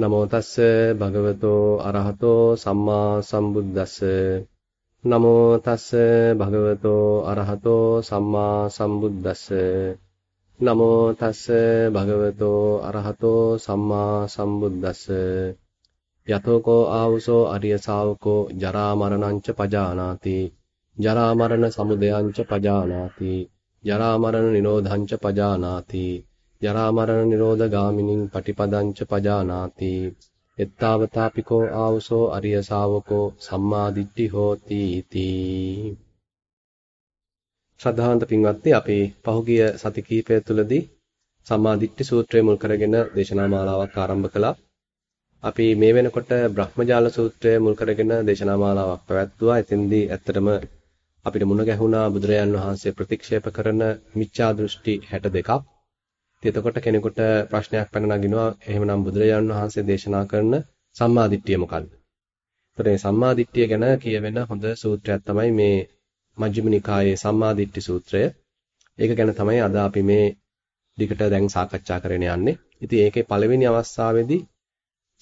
නමෝ තස්ස භගවතෝ අරහතෝ සම්මා සම්බුද්දස්ස. නමෝ තස්ස භගවතෝ අරහතෝ සම්මා සම්බුද්දස්ස. නමෝ තස්ස භගවතෝ අරහතෝ සම්මා සම්බුද්දස්ස. යතෝකෝ ආවුසෝ අරිය ශාවකෝ ජරා මරණංච පජානාති. ජරා මරණ සමුදයංච පජානාති. ජරා මරණ නිරෝධංච පජානාති. ජරා මරණ නිරෝධ ගාමිනින් පටිපදංච පජානාති එත්තාවතාපිකෝ ආවුසෝ අරිය ශාවකෝ සම්මාදිට්ඨි හෝති තී ශ්‍රද්ධාවන්ත පින්වත්නි අපි පහුගිය සති කිහිපය තුළදී සම්මාදිට්ඨි සූත්‍රය මුල් කරගෙන දේශනා මාලාවක් ආරම්භ කළා. අපි මේ වෙනකොට බ්‍රහ්මජාල සූත්‍රය මුල් කරගෙන දේශනා මාලාවක් පැවැත්වුවා. එතෙන්දී ඇත්තටම අපිට මුණ ගැහුණා බුදුරජාන් වහන්සේ ප්‍රතික්ෂේප කරන මිච්ඡා දෘෂ්ටි 62ක්. ඉතින් එතකොට කෙනෙකුට ප්‍රශ්නයක් පැන නගිනවා එහෙමනම් බුදුරජාණන් වහන්සේ දේශනා කරන සම්මාදිට්ඨිය මොකක්ද? එතකොට මේ සම්මාදිට්ඨිය ගැන කියවෙන හොඳ සූත්‍රයක් තමයි මේ මජ්ක්‍ධිම නිකායේ සම්මාදිට්ඨි සූත්‍රය. ඒක ගැන තමයි අද අපි මේ දිගට දැන් සාකච්ඡා කරගෙන යන්නේ. ඉතින් ඒකේ පළවෙනි අවස්ථාවේදී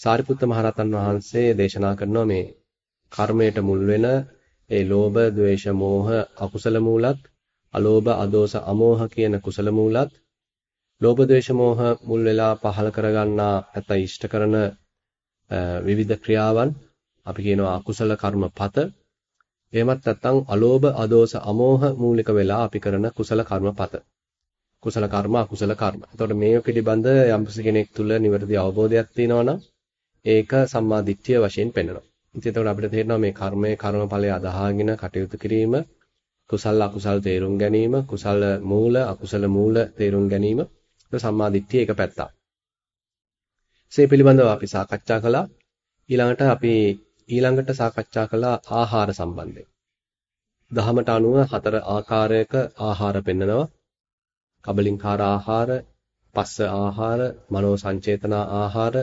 සාරිපුත්ත මහරහතන් වහන්සේ දේශනා කරනවා මේ කර්මයට මුල් වෙන ඒ ලෝභ, ද්වේෂ, මෝහ අකුසල මූලත්, අලෝභ, අදෝස, අමෝහ කියන කුසල මූලත් ලෝභ ද්වේෂ මෝහ මුල් වෙලා පහල කරගන්නා නැත්නම් ඉෂ්ට කරන විවිධ ක්‍රියාවන් අපි කියනවා අකුසල කර්මපත එහෙමත් නැත්නම් අලෝභ අදෝස අමෝහ මූලික වෙලා අපි කරන කුසල කර්මපත කුසල කර්ම අකුසල කර්ම. එතකොට මේ පිළිබඳ යම් කෙනෙක් තුල නිවැරදි අවබෝධයක් තියෙනවා නම් ඒක සම්මා දිට්ඨිය වශයෙන් පෙන්වනවා. ඉතින් එතකොට අපිට තේරෙනවා මේ කර්මයේ කර්මඵලය අදහාගෙන කටයුතු කිරීම කුසල අකුසල තේරුම් ගැනීම කුසල මූල අකුසල මූල තේරුම් ගැනීම සම්මා දිට්ඨිය එක පැත්තක්. සේ පිළිබඳව අපි සාකච්ඡා කළා. ඊළඟට අපි ඊළඟට සාකච්ඡා කළා ආහාර සම්බන්ධයෙන්. දහමට අනුව හතර ආකාරයක ආහාර පෙන්නනවා. කබලින්කාර ආහාර, පස්ස ආහාර, මනෝ සංචේතන ආහාර,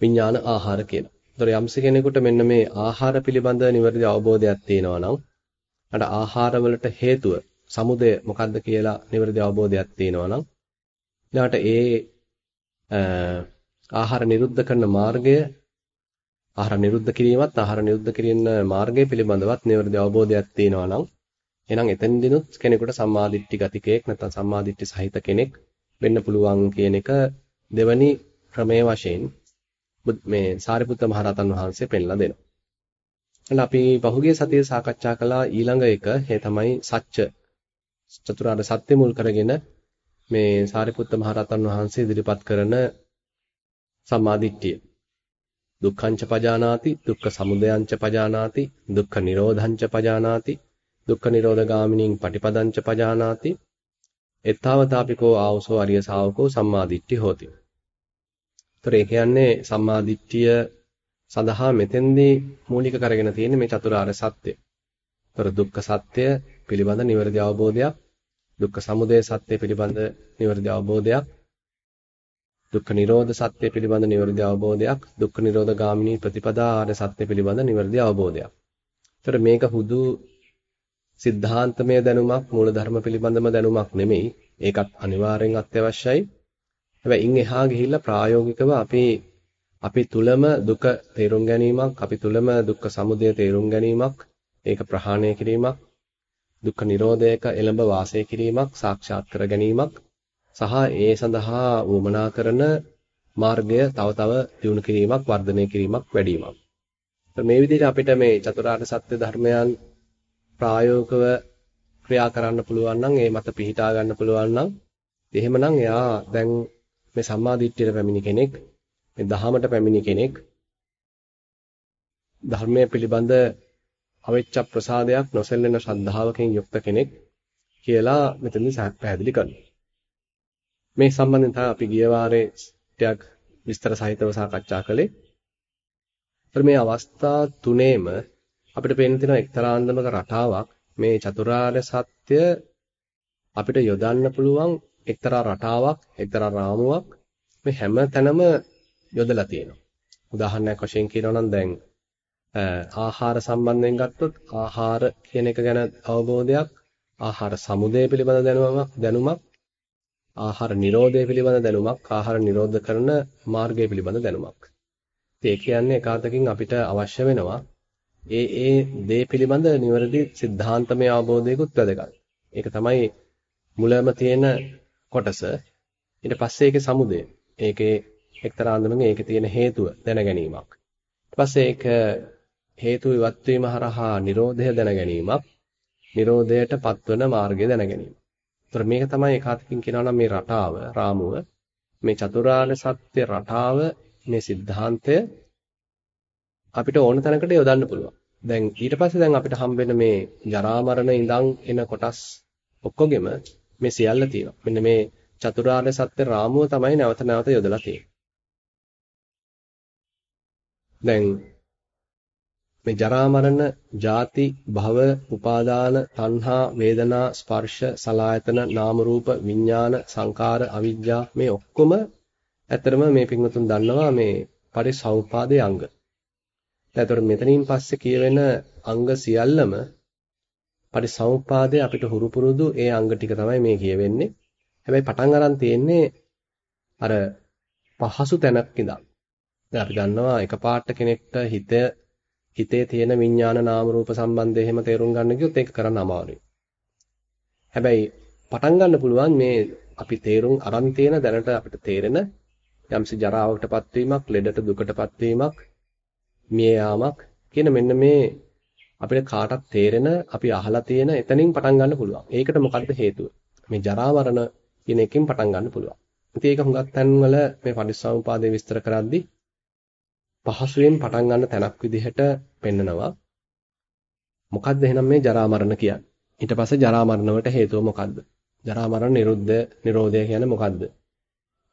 විඥාන ආහාර කියලා. ඒතර යම්ස කෙනෙකුට මෙන්න මේ ආහාර පිළිබඳ නිවැරදි අවබෝධයක් තියෙනවා නම් අර ආහාර වලට හේතුව සමුදය මොකක්ද කියලා නිවැරදි අවබෝධයක් තියෙනවා නම් ඊළඟට ඒ ආහාර නිරුද්ධ කරන මාර්ගය ආහාර නිරුද්ධ කිරීමත් ආහාර නිරුද්ධ කිරීම මාර්ගය පිළිබඳවත් නිවැරදි අවබෝධයක් තියෙනවා නම් එහෙනම් එතෙන්දිනුත් කෙනෙකුට සම්මාදිට්ඨි ගතිකයෙක් නැත්නම් සම්මාදිට්ඨි සහිත කෙනෙක් වෙන්න පුළුවන් කියන එක දෙවැනි ක්‍රමයේ වශයෙන් මේ සාරිපුත්ත මහරහතන් වහන්සේ පෙන්ලා දෙනවා. එහෙනම් අපි පහුගිය සතියේ සාකච්ඡා කළා ඊළඟ එක ඒ තමයි සත්‍ය චතුරාර්ය සත්‍ය මුල් කරගෙන මේ සාරිපුත්ත මහරහතන් වහන්සේ ඉදිරිපත් කරන සම්මාදිට්ඨිය. දුක්ඛංච පජානාති, දුක්ඛ සමුදයංච පජානාති, දුක්ඛ නිරෝධංච පජානාති, දුක්ඛ නිරෝධගාමිනීන් පටිපදංච පජානාති. එත්තාවතාපිකෝ ආවසෝ අරිය ශාවකෝ සම්මාදිට්ඨි හෝති. ඒතර ඒ කියන්නේ සම්මාදිට්ඨිය සඳහා මෙතෙන්දී මූලික කරගෙන තියෙන්නේ මේ චතුරාර්ය සත්‍ය. ඒතර දුක්ඛ සත්‍ය පිළිබඳ නිවැරදි අවබෝධයක් දුක්ඛ සමුදය සත්‍ය පිළිබඳ නිවැරදි අවබෝධයක් දුක්ඛ නිරෝධ සත්‍ය පිළිබඳ නිවැරදි අවබෝධයක් දුක්ඛ නිරෝධ ගාමිනී ප්‍රතිපදා ආර්ය සත්‍ය පිළිබඳ නිවැරදි අවබෝධයක්. ඒතර මේක හුදු සිද්ධාන්තමය දැනුමක් මූලධර්ම පිළිබඳම දැනුමක් නෙමෙයි. ඒකත් අනිවාර්යෙන් අත්‍යවශ්‍යයි. හැබැයි ඉන් එහා ගිහිල්ලා ප්‍රායෝගිකව අපි අපි තුලම දුක තේරුම් ගැනීමක්, අපි තුලම දුක්ඛ සමුදය තේරුම් ගැනීමක්, ඒක ප්‍රහාණය කිරීමක්, දුක්ඛ නිරෝධයක එළඹ වාසය කිරීමක් සාක්ෂාත් කර ගැනීමක් සහ ඒ සඳහා වමනා කරන මාර්ගය තව තව දියුණු කිරීමක් වර්ධනය කිරීමක් වැඩිවීමක්. මේ විදිහට අපිට මේ චතුරාර්ය සත්‍ය ධර්මයන් ප්‍රායෝගිකව ක්‍රියා කරන්න පුළුවන් නම් ඒ මත පිහිටා ගන්න පුළුවන් නම් එහෙමනම් එයා දැන් මේ සම්මාදිට්ඨියට පැමිණි කෙනෙක් මේ දහමට පැමිණි කෙනෙක් ධර්මයේ පිළිබඳ අවෙච්ච ප්‍රසාදයක් නොසෙල්ලෙන ශ්‍රද්ධාවකින් යුක්ත කෙනෙක් කියලා මෙතනදී පැහැදිලි කරනවා. මේ සම්බන්ධයෙන් තමයි අපි ගිය වාරේ ටිකක් විස්තර සහිතව සාකච්ඡා කළේ. මේ අවස්ථා තුනේම අපිට පේන තියෙන එක්තරා අන්දමක රටාවක් මේ චතුරාර්ය සත්‍ය අපිට යොදන්න පුළුවන් එක්තරා රටාවක් එක්තරා රාමුවක් මේ හැම තැනම යොදලා තියෙනවා. උදාහරණයක් වශයෙන් කියනවා නම් දැන් ආහාර සම්බන්ධයෙන් ගත්තොත් ආහාර කියන එක ගැන අවබෝධයක් ආහාර සමුදය පිළිබඳ දැනුමක් දැනුමක් ආහාර නිරෝධය පිළිබඳ දැනුමක් ආහාර නිරෝධ කරන මාර්ගය පිළිබඳ දැනුමක්. ඒ කියන්නේ එකාතකින් අපිට අවශ්‍ය වෙනවා ඒ ඒ දේ පිළිබඳ නිවැරදි સિદ્ધාන්තමය අවබෝධයකුත් වැදගත්. ඒක තමයි මුලම තියෙන කොටස. ඊට පස්සේ ඒකේ සමුදය. ඒකේ එක්තරා අන්දමකින් ඒකේ තියෙන හේතුව දැන ගැනීමක් ඊට පස්සේ ඒක හේතු ඉවත් වීම හරහා Nirodha දැන ගැනීමක් Nirodhaයට පත්වන මාර්ගය දැන ගැනීම. ඒතර මේක තමයි ඒකාතකින් කියනවා නම් මේ රටාව රාමුව මේ චතුරාර්ය සත්‍ය රටාව මේ સિદ્ધාන්තය අපිට ඕන තැනකට යොදන්න පුළුවන්. දැන් ඊට පස්සේ දැන් අපිට හම්බෙන මේ ජරා මරණ ඉඳන් එන කොටස් ඔක්කොගෙම මේ සියල්ල තියෙනවා. මෙන්න මේ චතුරාර්ය සත්‍ය රාමුව තමයි නැවත නැවත යොදලා තියෙන්නේ. දැන් මේ ජරා මරණ, ජාති, භව, උපාදාන, තණ්හා, වේදනා, ස්පර්ශ, සලායතන, නාම රූප, විඥාන, සංකාර, අවිජ්ජා මේ ඔක්කොම ඇත්තරම මේ පින්වතුන් දන්නවා මේ පරිසෞපාදයේ අංග. එතකොට මෙතනින් පස්සේ කියවෙන අංග සියල්ලම පරිසෞපාදයේ අපිට හුරු පුරුදු ඒ අංග ටික තමයි මේ කියවෙන්නේ. හැබැයි පටන් අරන් තියෙන්නේ අර පහසු තැනක් ඉඳන්. දැන් අපි දන්නවා එකපාරට කෙනෙක්ට හිත හිතේ තියෙන විඥාන නාම රූප සම්බන්ධය එහෙම තේරුම් ගන්න කිව්වොත් ඒක කරන්න අමාරුයි. හැබැයි පටන් ගන්න පුළුවන් මේ අපි තේරුම් අරන් තියෙන දැනට අපිට තේරෙන යම්සි ජරාවකටපත් වීමක්, ලෙඩට දුකටපත් වීමක්, මිය යාමක් කියන මෙන්න මේ අපිට කාටත් තේරෙන අපි අහලා තියෙන එතනින් පටන් ගන්න පුළුවන්. ඒකට මොකද්ද හේතුව? මේ ජරා මරණ කියන එකෙන් පටන් ගන්න පුළුවන්. ඉතින් ඒක හුඟක් තැන්වල මේ පරිස්සම්පාදයේ විස්තර කරද්දී පහසුවෙන් පටන් ගන්න තැනක් විදිහට පෙන්නනවා. මොකද්ද එහෙනම් මේ ජරා මරණ කියන්නේ? ඊට පස්සේ ජරා මරණ වලට හේතුව මොකද්ද? ජරා මරණ නිරුද්ධ නිරෝධය කියන්නේ මොකද්ද?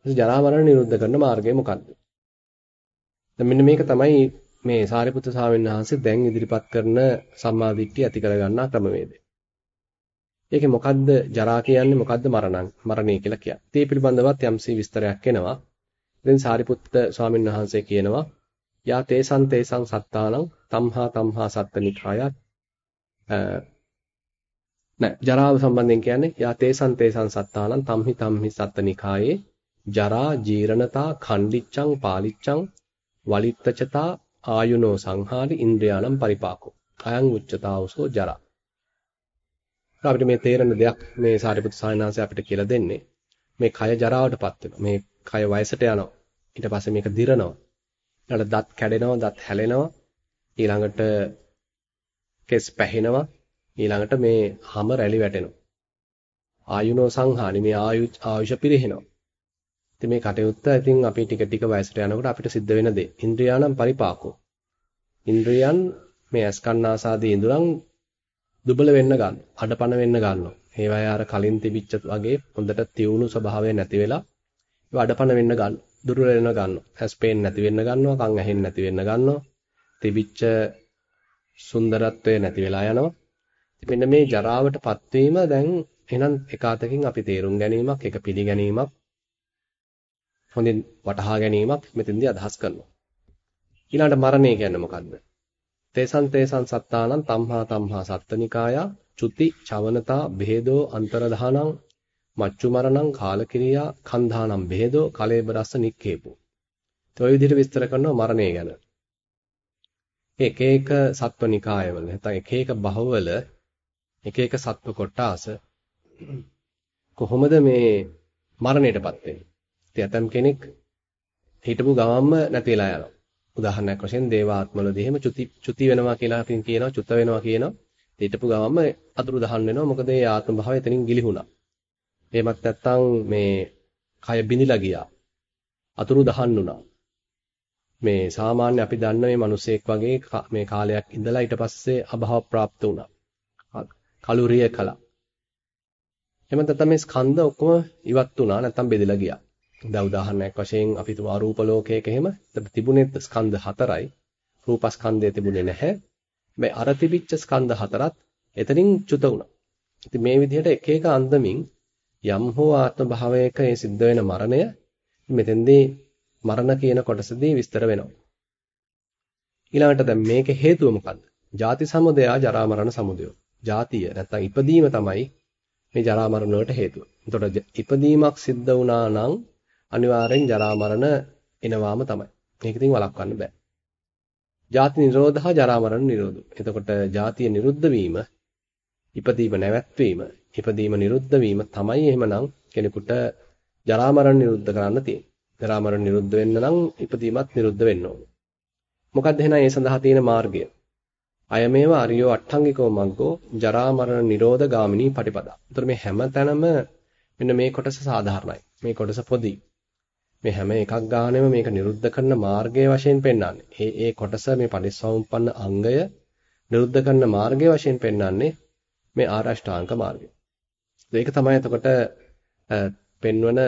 ජරා මරණ නිරුද්ධ කරන මාර්ගය මොකද්ද? දැන් මෙන්න මේක තමයි මේ සාරිපුත්‍ර ස්වාමීන් වහන්සේ දැන් ඉදිරිපත් කරන සම්මාදිට්ඨිය ඇති කරගන්නා ක්‍රමවේදය. ඒකේ මොකද්ද ජරා කියන්නේ මොකද්ද මරණං මරණය කියලා කියන්නේ. ඒ පිළිබඳවත් යම්සි විස්තරයක් එනවා. ඉතින් සාරිපුත්‍ර ස්වාමීන් වහන්සේ කියනවා යා තේසං තේසං සත්තානං තම්හා තම්හා සත්තනිකාය නෑ ජරාව සම්බන්ධයෙන් කියන්නේ යා තේසං තේසං සත්තානං තම්හි තම්හි සත්තනිකායේ ජරා ජීරණතා ඛණ්ඩිච්ඡං පාලිච්ඡං වලිත්තචතා ආයුනෝ සංහාරි ඉන්ද්‍රයානම් පරිපාකෝ. අයං උච්චතාවසෝ ජරා. අපිට මේ තේරෙන දෙයක් මේ සාරිපුත් සායනාංශය අපිට කියලා දෙන්නේ. මේ කය ජරාවටපත් වෙනවා. මේ කය වයසට යනවා. ඊට පස්සේ මේක දිරනවා. ඊළඟට දත් කැඩෙනවා දත් හැලෙනවා ඊළඟට කෙස් පැහෙනවා ඊළඟට මේ හැම රැලි වැටෙනවා ආයුනෝ සංහානි මේ ආයුෂ පිරිහෙනවා ඉතින් මේ කටයුත්ත ඉතින් අපි ටික ටික වයසට යනකොට අපිට සිද්ධ වෙන දේ. ඉන්ද්‍රියානම් පරිපාකෝ. ඉන්ද්‍රියන් මේ අස්කන්නාසාදී ඉඳුරන් දුබල වෙන්න ගන්න. අඩපණ වෙන්න ගන්නවා. ඒවය අර කලින් තිබිච්ච වගේ හොඳට තියුණු ස්වභාවය නැති වෙලා ඒවා අඩපණ වෙන්න ගන්න. දුර්වල වෙන්න ගන්නවා. ඇස් පේන්නේ නැති වෙන්න ගන්නවා. කන් ඇහෙන්නේ නැති වෙන්න ගන්නවා. තිබිච්ච සුන්දරත්වය නැති වෙලා යනවා. මෙන්න මේ ජරාවටපත් වීම දැන් එහෙනම් එක අතකින් අපි තේරුම් ගැනීමක්, එක පිළිගැනීමක් හොඳින් වටහා ගැනීමක් මෙතෙන්දී අදහස් කරනවා. ඊළඟට මරණය කියන්නේ මොකද්ද? තේසං තේසං සත්තානං තම්හා තම්හා සත්තනිකායා චුති චවනතා බෙහෙදෝ අන්තරධානං මච්චු මරණං කාලකිරියා කන්ධානම් බෙහෙදෝ කලේබරස්ස නික්කේපෝ. ඒ විදිහට විස්තර කරනවා මරණය ගැන. එක එක සත්වනිකායවල නැත්නම් එක එක බහවල එක එක සත්ව කොටාස කොහොමද මේ මරණයටපත් වෙන්නේ? ඉතින් ඇතම් කෙනෙක් හිටපු ගමම්ම නැති වෙලා යනවා. උදාහරණයක් වශයෙන් දේවාත්මවලදී එහෙම චුති චුති වෙනවා කියලා අපි කියනවා චුත වෙනවා කියනවා. හිටපු ගමම්ම අතුරු දහන් වෙනවා. මොකද ඒ ආත්ම භාවය එතනින් ගිලිහුණා. එහෙමත් නැත්නම් මේ කය බිඳිලා ගියා. අතුරු දහන් වුණා. මේ සාමාන්‍ය අපි දන්න මේ මිනිසෙක් වගේ මේ කාලයක් ඉඳලා ඊට පස්සේ අභාව પ્રાપ્ત වුණා. කලුරිය කළා. එහෙම නැත්නම් මේ ස්කන්ධ ඔක්කොම ඉවත් වුණා නැත්නම් බෙදලා ගියා. දැන් උදාහරණයක් වශයෙන් අපි තුමා රූප ලෝකයක එහෙම තිබුණේ ස්කන්ධ හතරයි. රූපස්කන්ධය තිබුණේ නැහැ. මේ අර තිබිච්ච ස්කන්ධ හතරත් එතනින් චුත වුණා. ඉතින් මේ විදිහට එක එක අන්දමින් යම් හෝ ආත්ම භාවයක ඒ සිද්ධ වෙන මරණය මෙතෙන්දී මරණ කියන කොටසදී විස්තර වෙනවා. ඊළඟට දැන් මේකේ හේතුව මොකද්ද? ජාති සමුදයා ජරා මරණ සමුදය. ජාතිය නැත්තම් ඉපදීම තමයි මේ ජරා මරණ වලට හේතුව. එතකොට ඉපදීමක් සිද්ධ වුණා නම් අනිවාර්යෙන් ජරා මරණ එනවාම තමයි. මේක ඉතින් වළක්වන්න බෑ. ජාති නිරෝධහ ජරා මරණ නිරෝධෝ. එතකොට ජාතිය නිරුද්ධ වීම, ඉපදීම නැවැත්වීම, ඉපදීම නිරුද්ධ වීම තමයි එහෙමනම් කෙනෙකුට ජරා මරණ නිරුද්ධ කරන්න තියෙන්නේ. ජරා මරණ නිරුද්ධ වෙන්න නම් ඉපදීමත් නිරුද්ධ වෙන්න ඕනේ. මොකක්ද එහෙනම් ඒ සඳහා තියෙන මාර්ගය? අයමේව අරියෝ අට්ඨංගිකෝ මග්ගෝ ජරා මරණ නිරෝධ ගාමිනී පටිපදා. ඒතර මේ හැම තැනම මෙන්න මේ කොටස සාධාරණයි. මේ කොටස පොදි. මේ හැම එකක් ගානෙම මේක නිරුද්ධ කරන මාර්ගයේ වශයෙන් පෙන්වන්නේ. ඒ ඒ කොටස මේ පටිච්චසමුප්පන්න අංගය නිරුද්ධ කරන මාර්ගයේ වශයෙන් පෙන්වන්නේ මේ ආරෂ්ඨාංග මාර්ගය. ඒක තමයි එතකොට පෙන්වන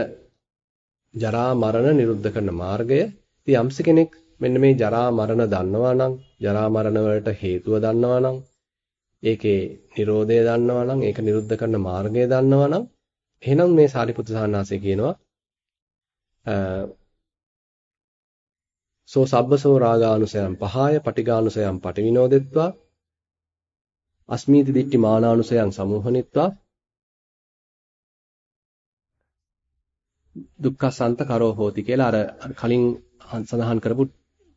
ජරා මරණ නිරුද්ධ කරන මාර්ගය. ඉතින් යම්ස කෙනෙක් මෙන්න මේ ජරා මරණ දන්නවා නම්, ජරා මරණ වලට හේතුව දන්නවා නම්, ඒකේ Nirodhaය දන්නවා නම්, ඒක නිරුද්ධ කරන මාර්ගය දන්නවා නම්, එහෙනම් මේ සාරිපුත්‍ර සාන්නාසය කියනවා සෝ සබ්බසෝ රාගානුසයන් පහය පටිඝානුසයන් පටිවිනෝදෙත්වා අස්මීති දිට්ඨි මානානුසයන් සමෝහනිත්වා දුක්ඛසන්ත කරෝ හෝති කියලා අර කලින් සඳහන් කරපු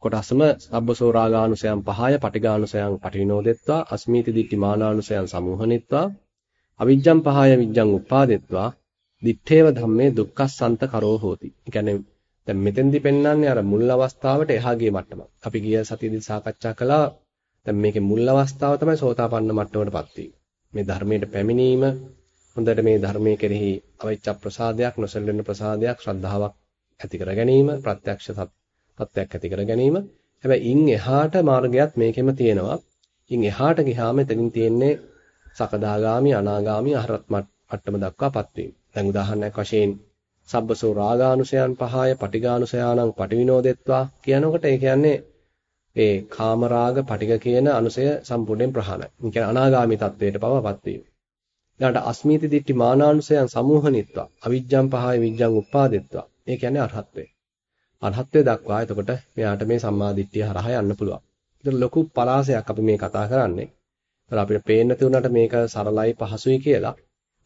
කොටසම සබ්බසෝ රාගානුසයන් පහය පටිඝානුසයන් පටිවිනෝදෙත්වා අස්මීති දිට්ඨි මානානුසයන් සමෝහනිත්වා අවිජ්ජං පහය විජ්ජං උපාදෙත්වා දිත්තේව ධම්මේ දුක්ඛසන්ත කරෝ හෝති. ඒ කියන්නේ දැන් මෙතෙන්දි පෙන්වන්නේ අර මුල් අවස්ථාවට එහා ගිය මට්ටම. අපි ගිය සතියේදී සාකච්ඡා කළා දැන් මේකේ මුල් අවස්ථාව තමයි සෝතාපන්න මට්ටමටපත් වීම. මේ ධර්මයට පැමිණීම හොඳට මේ ධර්මයේ කෙරෙහි අවිච්ඡ ප්‍රසාදයක් නොසැලෙන ප්‍රසාදයක් ශ්‍රද්ධාවක් ඇති කර ගැනීම ප්‍රත්‍යක්ෂ තත්ත්වයක් ඇති කර ගැනීම හැබැයි ඉන් එහාට මාර්ගයක් මේකෙම තියෙනවා ඉන් එහාට ගියාම එතනින් තියෙන්නේ සකදාගාමි අනාගාමි අරහත් මට්ටම දක්වාපත් වීම දැන් උදාහරණයක් වශයෙන් සබ්බසෝ රාගානුසයන් පහය පටිඝානුසයානං පටිවිනෝදෙත්වා කියනකොට ඒ කියන්නේ ඒ කාමරාග පටිඝ කියන අනුසය සම්පූර්ණයෙන් ප්‍රහාණය. ඒ කියන්නේ අනාගාමී තත්වයට පවපත් වීම. ඊළඟට අස්මීති දිට්ඨි මානානුසයන් සමූහනිත්වා අවිජ්ජං පහය විජ්ජං උප්පාදෙත්වා. ඒ කියන්නේ අරහත්වේ. අරහත්වේ දක්වා එතකොට මෙයාට මේ සම්මා දිට්ඨිය හරහා යන්න පුළුවන්. ඒතර ලොකු පලාසයක් අපි මේ කතා කරන්නේ. ඒතර අපිට පේන්න තියුණාට මේක සරලයි පහසුයි කියලා.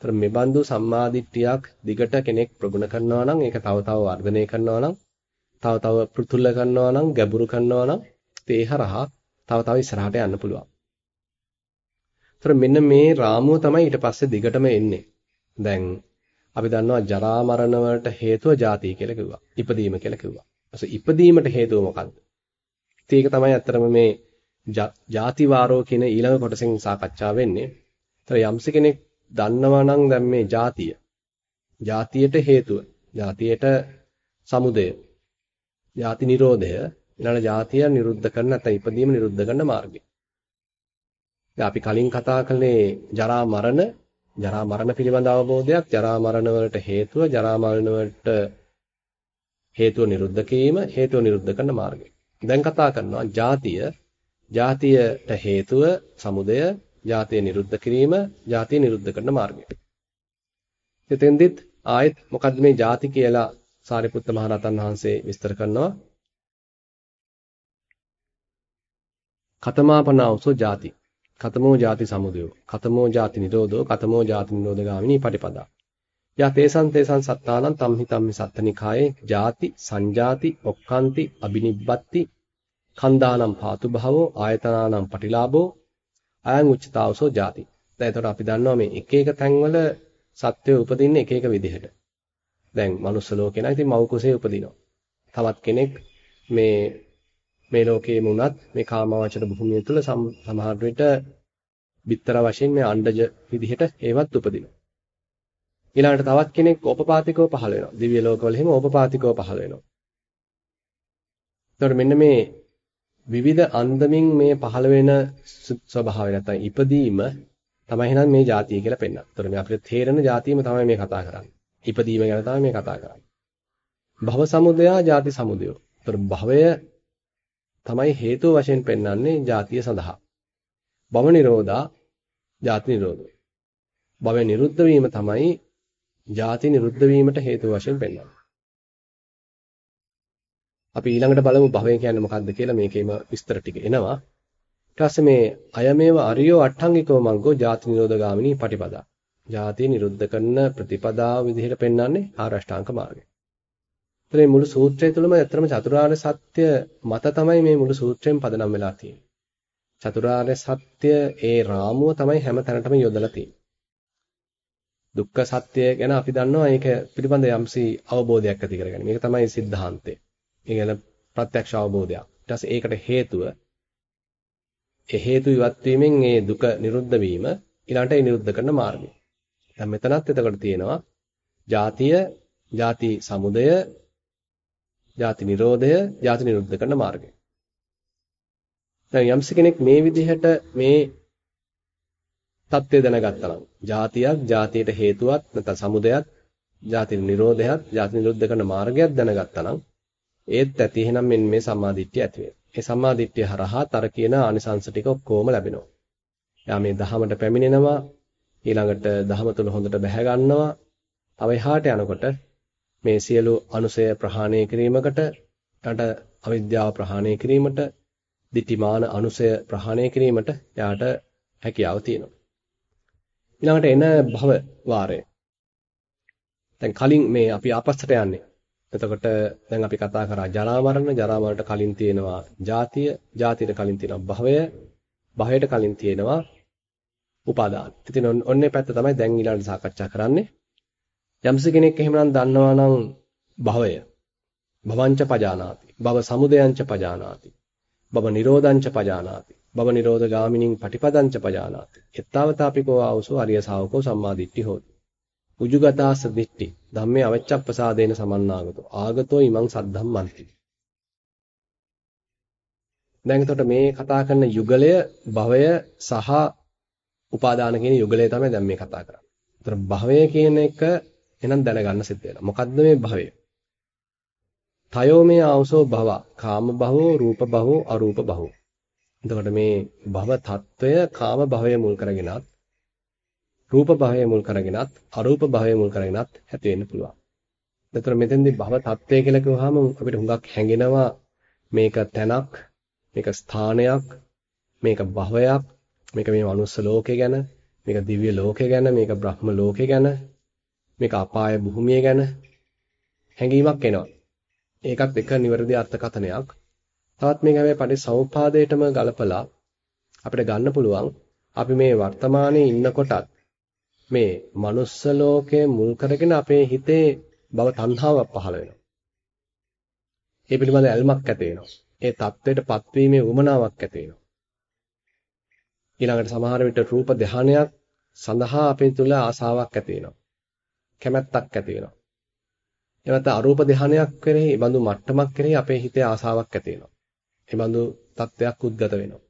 ඒතර මෙබඳු සම්මාදිට්ඨියක් දිගට කෙනෙක් ප්‍රගුණ කරනවා නම් ඒක තව තව වර්ධනය කරනවා නම් තව තව පෘතුල කරනවා නම් ගැඹුරු කරනවා නම් ඒ හරහා තව තව ඉස්සරහට යන්න පුළුවන්. ඒතර මෙන්න මේ රාමුව තමයි ඊට පස්සේ දිගටම එන්නේ. දැන් අපි දන්නවා ජරා මරණ වලට හේතුව ජාතිය කියලා කිව්වා. ඉපදීම කියලා කිව්වා. ඊට ඉපදීමට හේතුව මොකක්ද? ඒක තමයි ඇත්තරම මේ ජාතිවාරෝ කියන ඊළඟ කොටසෙන් සාකච්ඡා වෙන්නේ. ඒතර යම්ස කෙනෙක් දන්නවා නම් දැන් මේ ජාතිය. ජාතියට හේතුව. ජාතියට සමුදය. ජාති නිරෝධය. ඊළඟ ජාතිය නිරුද්ධ කරන නැත්නම් ඉදීම නිරුද්ධ කරන මාර්ගය. දැන් අපි කලින් කතා කළේ ජරා මරණ ජරා මරණ පිළිබඳ අවබෝධයක් ජරා මරණ වලට හේතුව ජරා මරණ වලට හේතුව නිරුද්ධ කිරීම හේතුව නිරුද්ධ කරන මාර්ගය. දැන් කතා කරනවා ಜಾතිය ಜಾතියට හේතුව සමුදය ජාතිය නිරුද්ධ කිරීම, ජාතිය නිරුද්ධ කරන මාර්ගය. එතෙන්දිත් ආයෙත් මොකද්ද මේ ජාති කියලා සාරිපුත්ත මහරහතන් වහන්සේ විස්තර කරනවා. කතමාපනාවසෝ ජාති. කතමෝ ජාති සමුදයෝ. කතමෝ ජාති නිරෝධෝ. කතමෝ ජාති නිරෝධගාමිනී පටිපදා. යා තේසං තේසං සත්තානං තම්හි තම්හි සත්තනිකායේ ජාති සංජාති ඔක්කාන්ති අබිනිබ්බත්ති කන්දානම් පාතු භවෝ ආයතනානම් පටිලාභෝ අයං උච්චතාවසෝ ಜಾති. දැන් එතකොට අපි දන්නවා මේ එක එක තැන්වල සත්වය උපදින්නේ එක එක විදිහට. දැන් මනුස්ස ලෝකේ නම් ඉතින් මව් කුසේ උපදිනවා. තවත් කෙනෙක් මේ මේ ලෝකයේම උනත් මේ කාමවචර භූමිය තුළ සමහර විට bittara වශයෙන් මේ අණ්ඩජ විදිහට ඒවත් උපදිනවා. ඊළඟට තවත් කෙනෙක් ඕපපාතිකව පහළ වෙනවා. දිව්‍ය ලෝකවල එහෙම ඕපපාතිකව පහළ වෙනවා. එතකොට මෙන්න මේ විවිධ අන්දමින් මේ පහළ වෙන ස්වභාවය නැත්නම් ඉපදීම තමයි එහෙනම් මේ જાතිය කියලා පෙන්නන. එතකොට මේ අපිට තේරෙන જાතියම තමයි මේ කතා කරන්නේ. ඉපදීම ගැන තමයි මේ කතා කරන්නේ. භව සමුදයා ಜಾති සමුදයෝ. එතකොට භවය තමයි හේතුව වශයෙන් පෙන්වන්නේ ජාතිය සඳහා. භව නිරෝධා ජාති නිරෝධය. භව නිරුද්ධ වීම තමයි ජාති නිරුද්ධ වීමට හේතුව වශයෙන් පෙන්වන්නේ. අපි ඊළඟට බලමු භවය කියන්නේ මොකක්ද කියලා මේකේම විස්තර ටික එනවා. ඊට පස්සේ මේ අයමේව අරියෝ අට්ඨංගිකව මග්ගෝ ජාති නිරෝධ ගාමිනී පටිපදා. ජාති නිරුද්ධ කරන ප්‍රතිපදාව විදිහට පෙන්වන්නේ ආරෂ්ඨාංග මාර්ගය. එතන මේ මුළු සූත්‍රය තුළම ඇත්තම චතුරාර්ය සත්‍ය මත තමයි මේ මුළු සූත්‍රයෙන් පදනම් වෙලා තියෙන්නේ. චතුරාර්ය සත්‍ය ඒ රාමුව තමයි හැම තැනටම යොදලා තියෙන්නේ. දුක්ඛ සත්‍ය ගැන අපි දන්නවා ඒක පිළිබඳ යම්සි අවබෝධයක් ඇති කරගන්න. මේක තමයි સિદ્ધාන්තය. ඒ කියන්නේ ප්‍රත්‍යක්ෂ අවබෝධයක්. ඊට පස්සේ ඒකට හේතුව ඒ හේතු ඉවත් වීමෙන් ඒ දුක නිරුද්ධ වීම ඊළඟට ඒ නිරුද්ධ කරන මාර්ගය. දැන් මෙතනත් එතකොට තියෙනවා ජාතිය, ජාති සමුදය, ජාති නිරෝධය, ජාති නිරුද්ධ කරන මාර්ගය. දැන් යම්ස කෙනෙක් මේ විදිහට මේ தත්ත්වය දැනගත්තා නම් ජාතියක්, ජාතියට හේතුවක් නැත්නම් සමුදයක්, ජාති නිරෝධයක්, ජාති නිරුද්ධ කරන මාර්ගයක් දැනගත්තා නම් ඒත් ඇති එහෙනම් මෙන්න මේ සම්මාදිට්ඨිය ඇති වෙනවා. ඒ සම්මාදිට්ඨිය හරහා තර කියන ආනිසංස ටික ඔක්කොම ලැබෙනවා. එයා මේ දහමට පැමිණෙනවා ඊළඟට දහම තුල හොඳට බැහැ ගන්නවා. තව එහාට යනකොට මේ සියලු අනුසය ප්‍රහාණය කිරීමකට යට අවිද්‍යාව ප්‍රහාණය කිරීමට දිටිමාන අනුසය ප්‍රහාණය කිරීමට යාට හැකියාව තියෙනවා. ඊළඟට එන භව වාරය. දැන් කලින් මේ අපි ආපස්සට යන්නේ. එතකොට දැන් අපි කතා කරා ජරා මරණ, ජරා මරණට කලින් තියෙනවා ජාතිය, ජාතියට කලින් තියෙනවා භවය, භවයට කලින් තියෙනවා උපාදාන. ඉතින් ඔන්නේ පැත්ත තමයි දැන් ඊළඟට සාකච්ඡා කරන්නේ. යම්ස කෙනෙක් එහෙමනම් දන්නවා නම් භවය භවංච පජානාති. භව සමුදයංච පජානාති. භව නිරෝධංච පජානාති. භව නිරෝධ ගාමිනින් පටිපදංච පජානාති. එත්තාවතාපිකෝ ආවසෝ අරිය ශාවකෝ සම්මාදිට්ඨි හෝති. උජුගතාස දිට්ඨි ධම්මේ අවච්චප්පසාදේන සමන්නාගතෝ ආගතෝ ඉමං සද්ධම්මන්ති. දැන් එතකොට මේ කතා කරන යුගලය භවය සහ උපාදාන කියන යුගලය තමයි දැන් මේ කතා කරන්නේ. ඒතර භවය කියන එක එහෙනම් දැනගන්න සිද්ධ වෙනවා. මොකද්ද මේ භවය? තයෝ මේ ආවසෝ භව, කාම භවෝ, රූප භවෝ, අරූප භවෝ. එතකොට මේ භව తত্ত্বය කාම භවය මුල් කරගෙනත්, රූප භවය මුල් කරගෙනත්, අරූප භවය මුල් කරගෙනත් ඇති වෙන්න පුළුවන්. එතකොට මෙතෙන්දී භව తত্ত্বය කියලා කිව්වහම අපිට හුඟක් හැඟෙනවා මේක තැනක්, මේක ස්ථානයක්, මේක භවයක්, මේක මේ මනුස්ස ලෝකය ගැන, මේක දිව්‍ය ලෝකය ගැන, මේක බ්‍රහ්ම ලෝකය ගැන මේක අපාය භූමිය ගැන හැඟීමක් එනවා. ඒකත් එක නිවැරදි අර්ථකථනයක්. තවත් මේක හැබැයි පරිසෞපාදයටම ගලපලා අපිට ගන්න පුළුවන් අපි මේ වර්තමානයේ ඉන්නකොටත් මේ manuss ලෝකයේ මුල් කරගෙන අපේ හිතේ බව තණ්හාවක් පහළ වෙනවා. ඒ පිළිබඳ ඇල්මක් ඇති වෙනවා. ඒ தത്വයට පත්වීමේ උමනාවක් ඇති වෙනවා. ඊළඟට සමහර විට රූප ධානයක් සඳහා අපේ තුල ආසාවක් ඇති වෙනවා. කැමැත්තක් ඇති වෙනවා. එනත අරූප ධානයක් කෙරෙහි බඳු මට්ටමක් කෙරෙහි අපේ හිතේ ආසාවක් ඇති වෙනවා. ඒ බඳු තත්වයක් උද්ගත වෙනවා.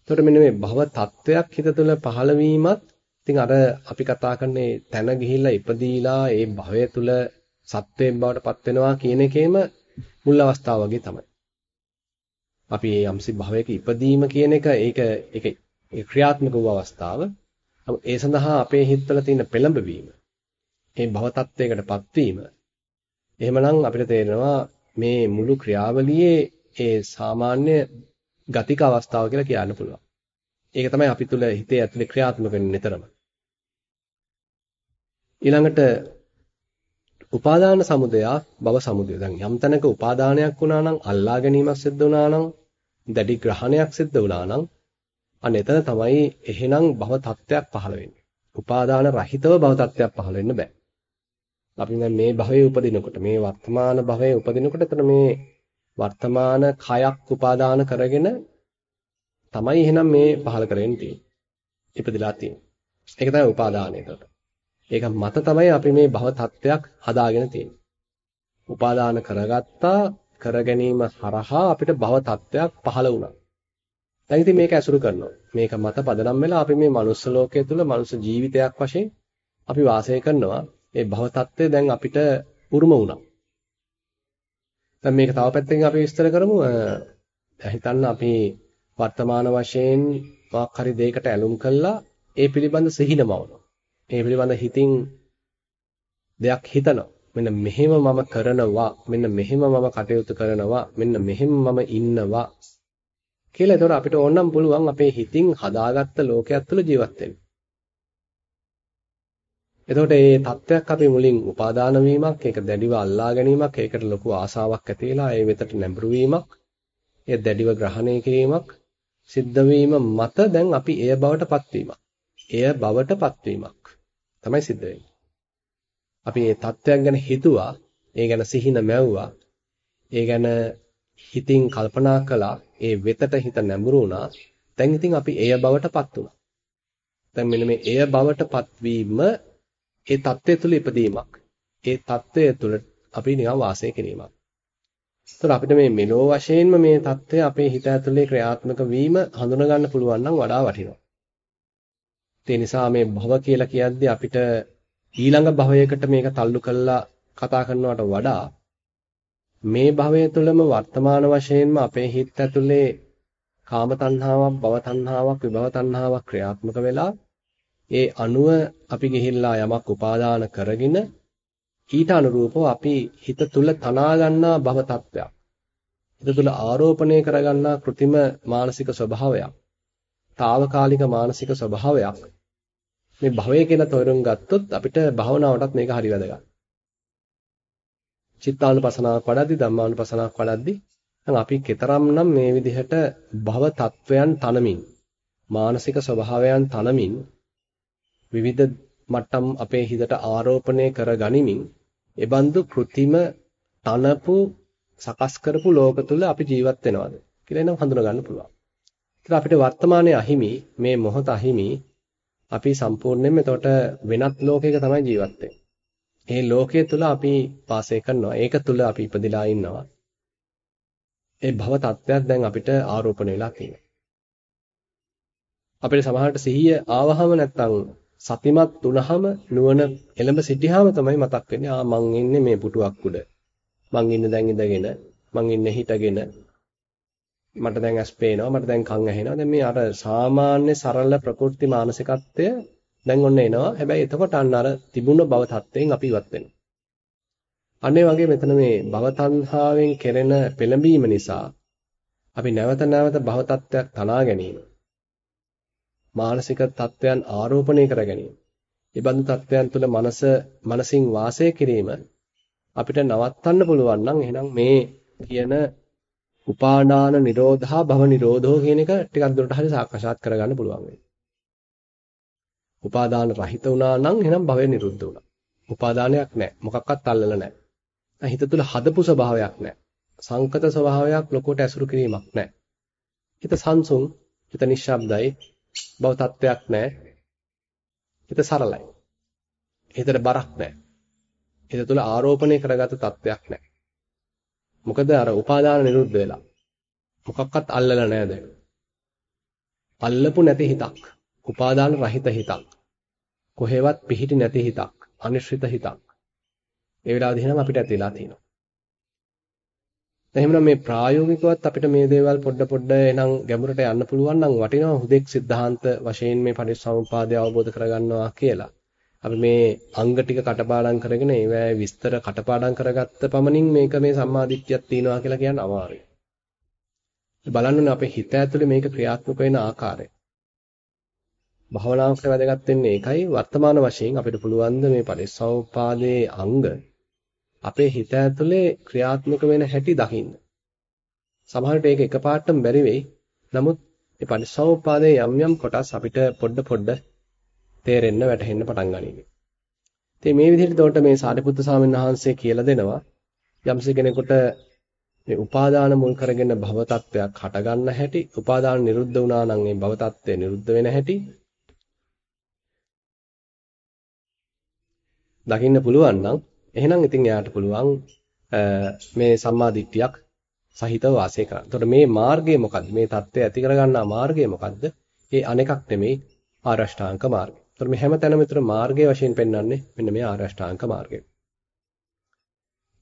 එතකොට මෙන්න මේ භව තත්වයක් හිත තුළ පහළ වීමත් ඉතින් අර අපි කතා කරන්නේ තැන ගිහිල්ලා ඉපදීලා ඒ භවය තුළ සත්වයෙන් බවට පත් වෙනවා කියන එකේම මුල් අවස්ථාව වගේ තමයි. අපි මේ යම්සි භවයක ඉපදීම කියන එක ඒක ඒක ක්‍රියාත්මක වූ අවස්ථාව. ඒ සඳහා අපේ හිතවල තියෙන පෙළඹවීම මේ භව තත්වයකටපත් වීම එහෙමනම් අපිට තේරෙනවා මේ මුළු ක්‍රියාවලියේ ඒ සාමාන්‍ය ගතික අවස්ථාව කියලා කියන්න පුළුවන්. ඒක තමයි අපි තුල හිතේ ඇතුලේ ක්‍රියාත්මක වෙන්නේ නිතරම. ඊළඟට උපාදාන සමුදය භව සමුදය. දැන් යම් තැනක උපාදානයක් වුණා නම් අල්ලා ගැනීමක් සිද්ධ වුණා නම් දැඩි ග්‍රහණයක් සිද්ධ වුණා නම් අන්න එතන තමයි එහෙනම් භව තත්ත්වයක් පහළ වෙන්නේ. උපාදාන රහිතව භව තත්ත්වයක් පහළ වෙන්න බෑ. අපි දැන් මේ භවයේ උපදිනකොට මේ වර්තමාන භවයේ උපදිනකොට එතන මේ වර්තමාන කයක් උපාදාන කරගෙන තමයි එහෙනම් මේ පහල කරගෙන තියෙන්නේ. ඉපදලා තියෙන්නේ. ඒක තමයි උපාදානය එතකොට. ඒක මත තමයි අපි මේ භව තත්ත්වයක් හදාගෙන තියෙන්නේ. උපාදාන කරගත්තා කර ගැනීම හරහා අපිට භව තත්ත්වයක් පහළ වුණා. දැන් ඉතින් මේක ඇසුරු කරනවා. මේක මත පදනම් වෙලා අපි මේ මනුස්ස ලෝකයේ තුල මනුස්ස ජීවිතයක් වශයෙන් අපි වාසය කරනවා. ඒ භව තත්ත්වය දැන් අපිට උරුම වුණා. දැන් මේක තව පැත්තකින් අපි විස්තර කරමු. දැන් හිතන්න අපි වර්තමාන වශයෙන් මොකක් හරි දෙයකට ඇලුම් කළා ඒ පිළිබඳ සිහිනමවනවා. ඒ පිළිබඳ හිතින් දෙයක් හිතනවා. මෙන්න මෙහෙම මම කරනවා. මෙන්න මෙහෙම මම කටයුතු කරනවා. මෙන්න මෙහෙම මම ඉන්නවා. කියලා ඒතකොට අපිට ඕනනම් පුළුවන් අපේ හිතින් හදාගත්ත ලෝකයක් තුළ ජීවත් වෙන්න. එතකොට මේ தත්වයක් අපි මුලින් උපාදාන වීමක්, ඒක දැඩිව අල්ලා ගැනීමක්, ඒකට ලොකු ආසාවක් ඇති වෙලා ඒ වෙතට නැඹුරු වීමක්, ඒ දැඩිව ග්‍රහණය කිරීමක් සිද්ධ වීම මත දැන් අපි එය බවට පත්වීමක්. එය බවට පත්වීමක් තමයි සිද්ධ වෙන්නේ. අපි මේ தත්වයක් ගැන හිතුවා, ඒ ගැන සිහින මැව්වා, ඒ ගැන හිතින් කල්පනා කළා, ඒ වෙතට හිත නැඹුරු වුණා. දැන් ඉතින් අපි එය බවටපත් වුණා. දැන් මෙන්න මේ එය බවටපත් වීම ඒ தත්ත්වය තුළ ඉපදීමක්. ඒ தත්ත්වය තුළ අපි නිකන් වාසය කිරීමක්. ඒතර අපිට මේ මෙලෝ වශයෙන්ම මේ தත්ත්වය අපේ හිත ඇතුලේ ක්‍රියාත්මක වීම හඳුනා ගන්න පුළුවන් නම් වඩා වටිනවා. ඒ නිසා මේ භව කියලා කියද්දී අපිට ඊළඟ භවයකට මේක තල්ලු කළා කතා කරනවට වඩා මේ භවය තුළම වර්තමාන වශයෙන්ම අපේ හිත ඇතුලේ කාම තණ්හාවක්, භව තණ්හාවක්, විභව තණ්හාවක් ක්‍රියාත්මක වෙලා ඒ අනුව අපි ගිහිල්ලා යමක් උපාදාන කරගෙන ඊට අනුරූපව අපි හිත තුල තනා ගන්නා භව තත්වයක්. හිත තුල ආරෝපණය කරගන්නා કૃතිම මානසික ස්වභාවයක්. తాවකාලික මානසික ස්වභාවයක්. මේ භවය කියලා තෝරුම් ගත්තොත් අපිට භවනාවටත් මේක හරි වැදගත්. චිත්තානුපසනාවක් වඩද්දි ධම්මානුපසනාවක් වඩද්දි අපි කතරම්නම් මේ විදිහට භව තත්වයන් තනමින් මානසික ස්වභාවයන් තනමින් විවිධ මට්ටම් අපේ හිතට ආරෝපණය කර ගනිමින් එබඳු કૃතිම තනපු සකස් කරපු ලෝක තුල අපි ජීවත් වෙනවද කියලා එනම් හඳුනා ගන්න පුළුවන්. ඒත් අපිට වර්තමානයේ අහිමි මේ මොහොත අහිමි අපි සම්පූර්ණයෙන්ම එතකොට වෙනත් ලෝකයක තමයි ජීවත් ඒ ලෝකයේ තුල අපි වාසය කරනවා. ඒක තුල අපි ඉපදිලා ඉන්නවා. ඒ භව තත්ත්වයක් දැන් අපිට ආරෝපණය වෙලා තියෙනවා. අපිට සමහරට සිහිය ආවහම නැත්තම් සතිමත් වුණාම නුවණ එළඹ සිටියාම තමයි මතක් වෙන්නේ ආ මං ඉන්නේ මේ පුටුවක් උඩ. මං ඉන්නේ දැන් ඉඳගෙන, මං ඉන්නේ හිටගෙන. මට දැන් ඇස් පේනවා, මට දැන් කන් ඇහෙනවා. දැන් මේ අර සාමාන්‍ය සරල ප්‍රකෘති මානසිකත්වය දැන් ඔන්න එනවා. හැබැයි එතකොට අන්න අර තිබුණ බව තත්ත්වයෙන් අපි ඉවත් වෙනවා. අනේ වගේ මෙතන මේ භව තණ්හාවෙන් කෙරෙන පෙළඹීම නිසා අපි නැවත නැවත භව තත්ත්වයක් තනා ගැනීම මානසික තත්ත්වයන් ආරෝපණය කර ගැනීම. ඒ බඳු තත්ත්වයන් තුළ මනස මනසින් වාසය කිරීම අපිට නවත්තන්න පුළුවන් නම් එහෙනම් මේ කියන උපාදාන නිරෝධා භව නිරෝධෝ කියන එක ටිකක් දුරට හරි සාකච්ඡාත් කරගන්න පුළුවන් වෙයි. උපාදාන රහිත වුණා නම් එහෙනම් භවය නිරුද්ධ වුණා. උපාදානයක් නැහැ. මොකක්වත් අල්ලලා නැහැ. හිත තුළ හදපු ස්වභාවයක් නැහැ. සංකත ස්වභාවයක් ලොකෝට ඇසුරු කිරීමක් නැහැ. හිත සංසුන්, හිත නිශ්ශබ්දයි, බව තත්වයක් නැහැ. හිත සරලයි. හිතට බරක් නැහැ. හිත තුළ ආරෝපණය කරගත තත්වයක් නැහැ. මොකද අර උපාදාන නිරුද්ධ වෙලා. මොකක්වත් අල්ලලා නැහැ දැන්. අල්ලපු නැති හිතක්. උපාදාන රහිත හිතක්. කොහෙවත් පිහිටි නැති හිතක්. අනිශ්චිත හිතක්. ඒ වෙලාවදී එහෙනම් අපිට ඇතිලා තියෙනවා. එහෙනම් මේ ප්‍රායෝගිකවත් අපිට මේ දේවල් පොඩ පොඩ එනම් ගැඹුරට යන්න පුළුවන් නම් වටිනවා හුදෙක් සිද්ධාන්ත වශයෙන් මේ පරිසම්පාදය අවබෝධ කරගන්නවා කියලා. අපි මේ අංග ටික කටපාඩම් කරගෙන ඒවැය විස්තර කටපාඩම් කරගත්ත පමණින් මේක මේ සම්මාදිට්ඨියක් තියනවා කියලා කියන්න අමාරුයි. බලන්න අපේ හිත ඇතුලේ මේක ක්‍රියාත්මක වෙන ආකාරය. භාවනාවකට වැදගත් වෙන්නේ ඒකයි වර්තමාන වශයෙන් අපිට පුළුවන් මේ පරිසම්පාදයේ අංග අපේ හිත ඇතුලේ ක්‍රියාත්මක වෙන හැටි දකින්න. සමහරට ඒක එකපාරටම බැරි වෙයි. නමුත් මේ පරිසෝපාදයේ යම් යම් කොටස් අපිට පොඩ පොඩ තේරෙන්න වැටහෙන්න පටන් ගනිමු. ඉතින් මේ විදිහට උඩට මේ සාරිපුත්තු ස්වාමීන් වහන්සේ කියලා දෙනවා යම්ස කෙනෙකුට මේ උපාදාන මුල් කරගෙන භව තත්වයක් හටගන්න හැටි, උපාදාන නිරුද්ධ වුණා නම් මේ භව තත්වය නිරුද්ධ වෙන හැටි දකින්න පුළුවන් නම් එහෙනම් ඉතින් එයාට පුළුවන් මේ සම්මා දිට්ඨියක් සහිතව වාසය කරන්න. එතකොට මේ මාර්ගය මොකද්ද? මේ தත්ත්වය ඇති කරගන්නා මාර්ගය මොකද්ද? ඒ අනෙකක් නෙමෙයි ආරෂ්ඨාංග මාර්ගය. එතකොට මේ හැමතැනම විතර මාර්ගය වශයෙන් පෙන්වන්නේ මෙන්න මේ ආරෂ්ඨාංග මාර්ගය.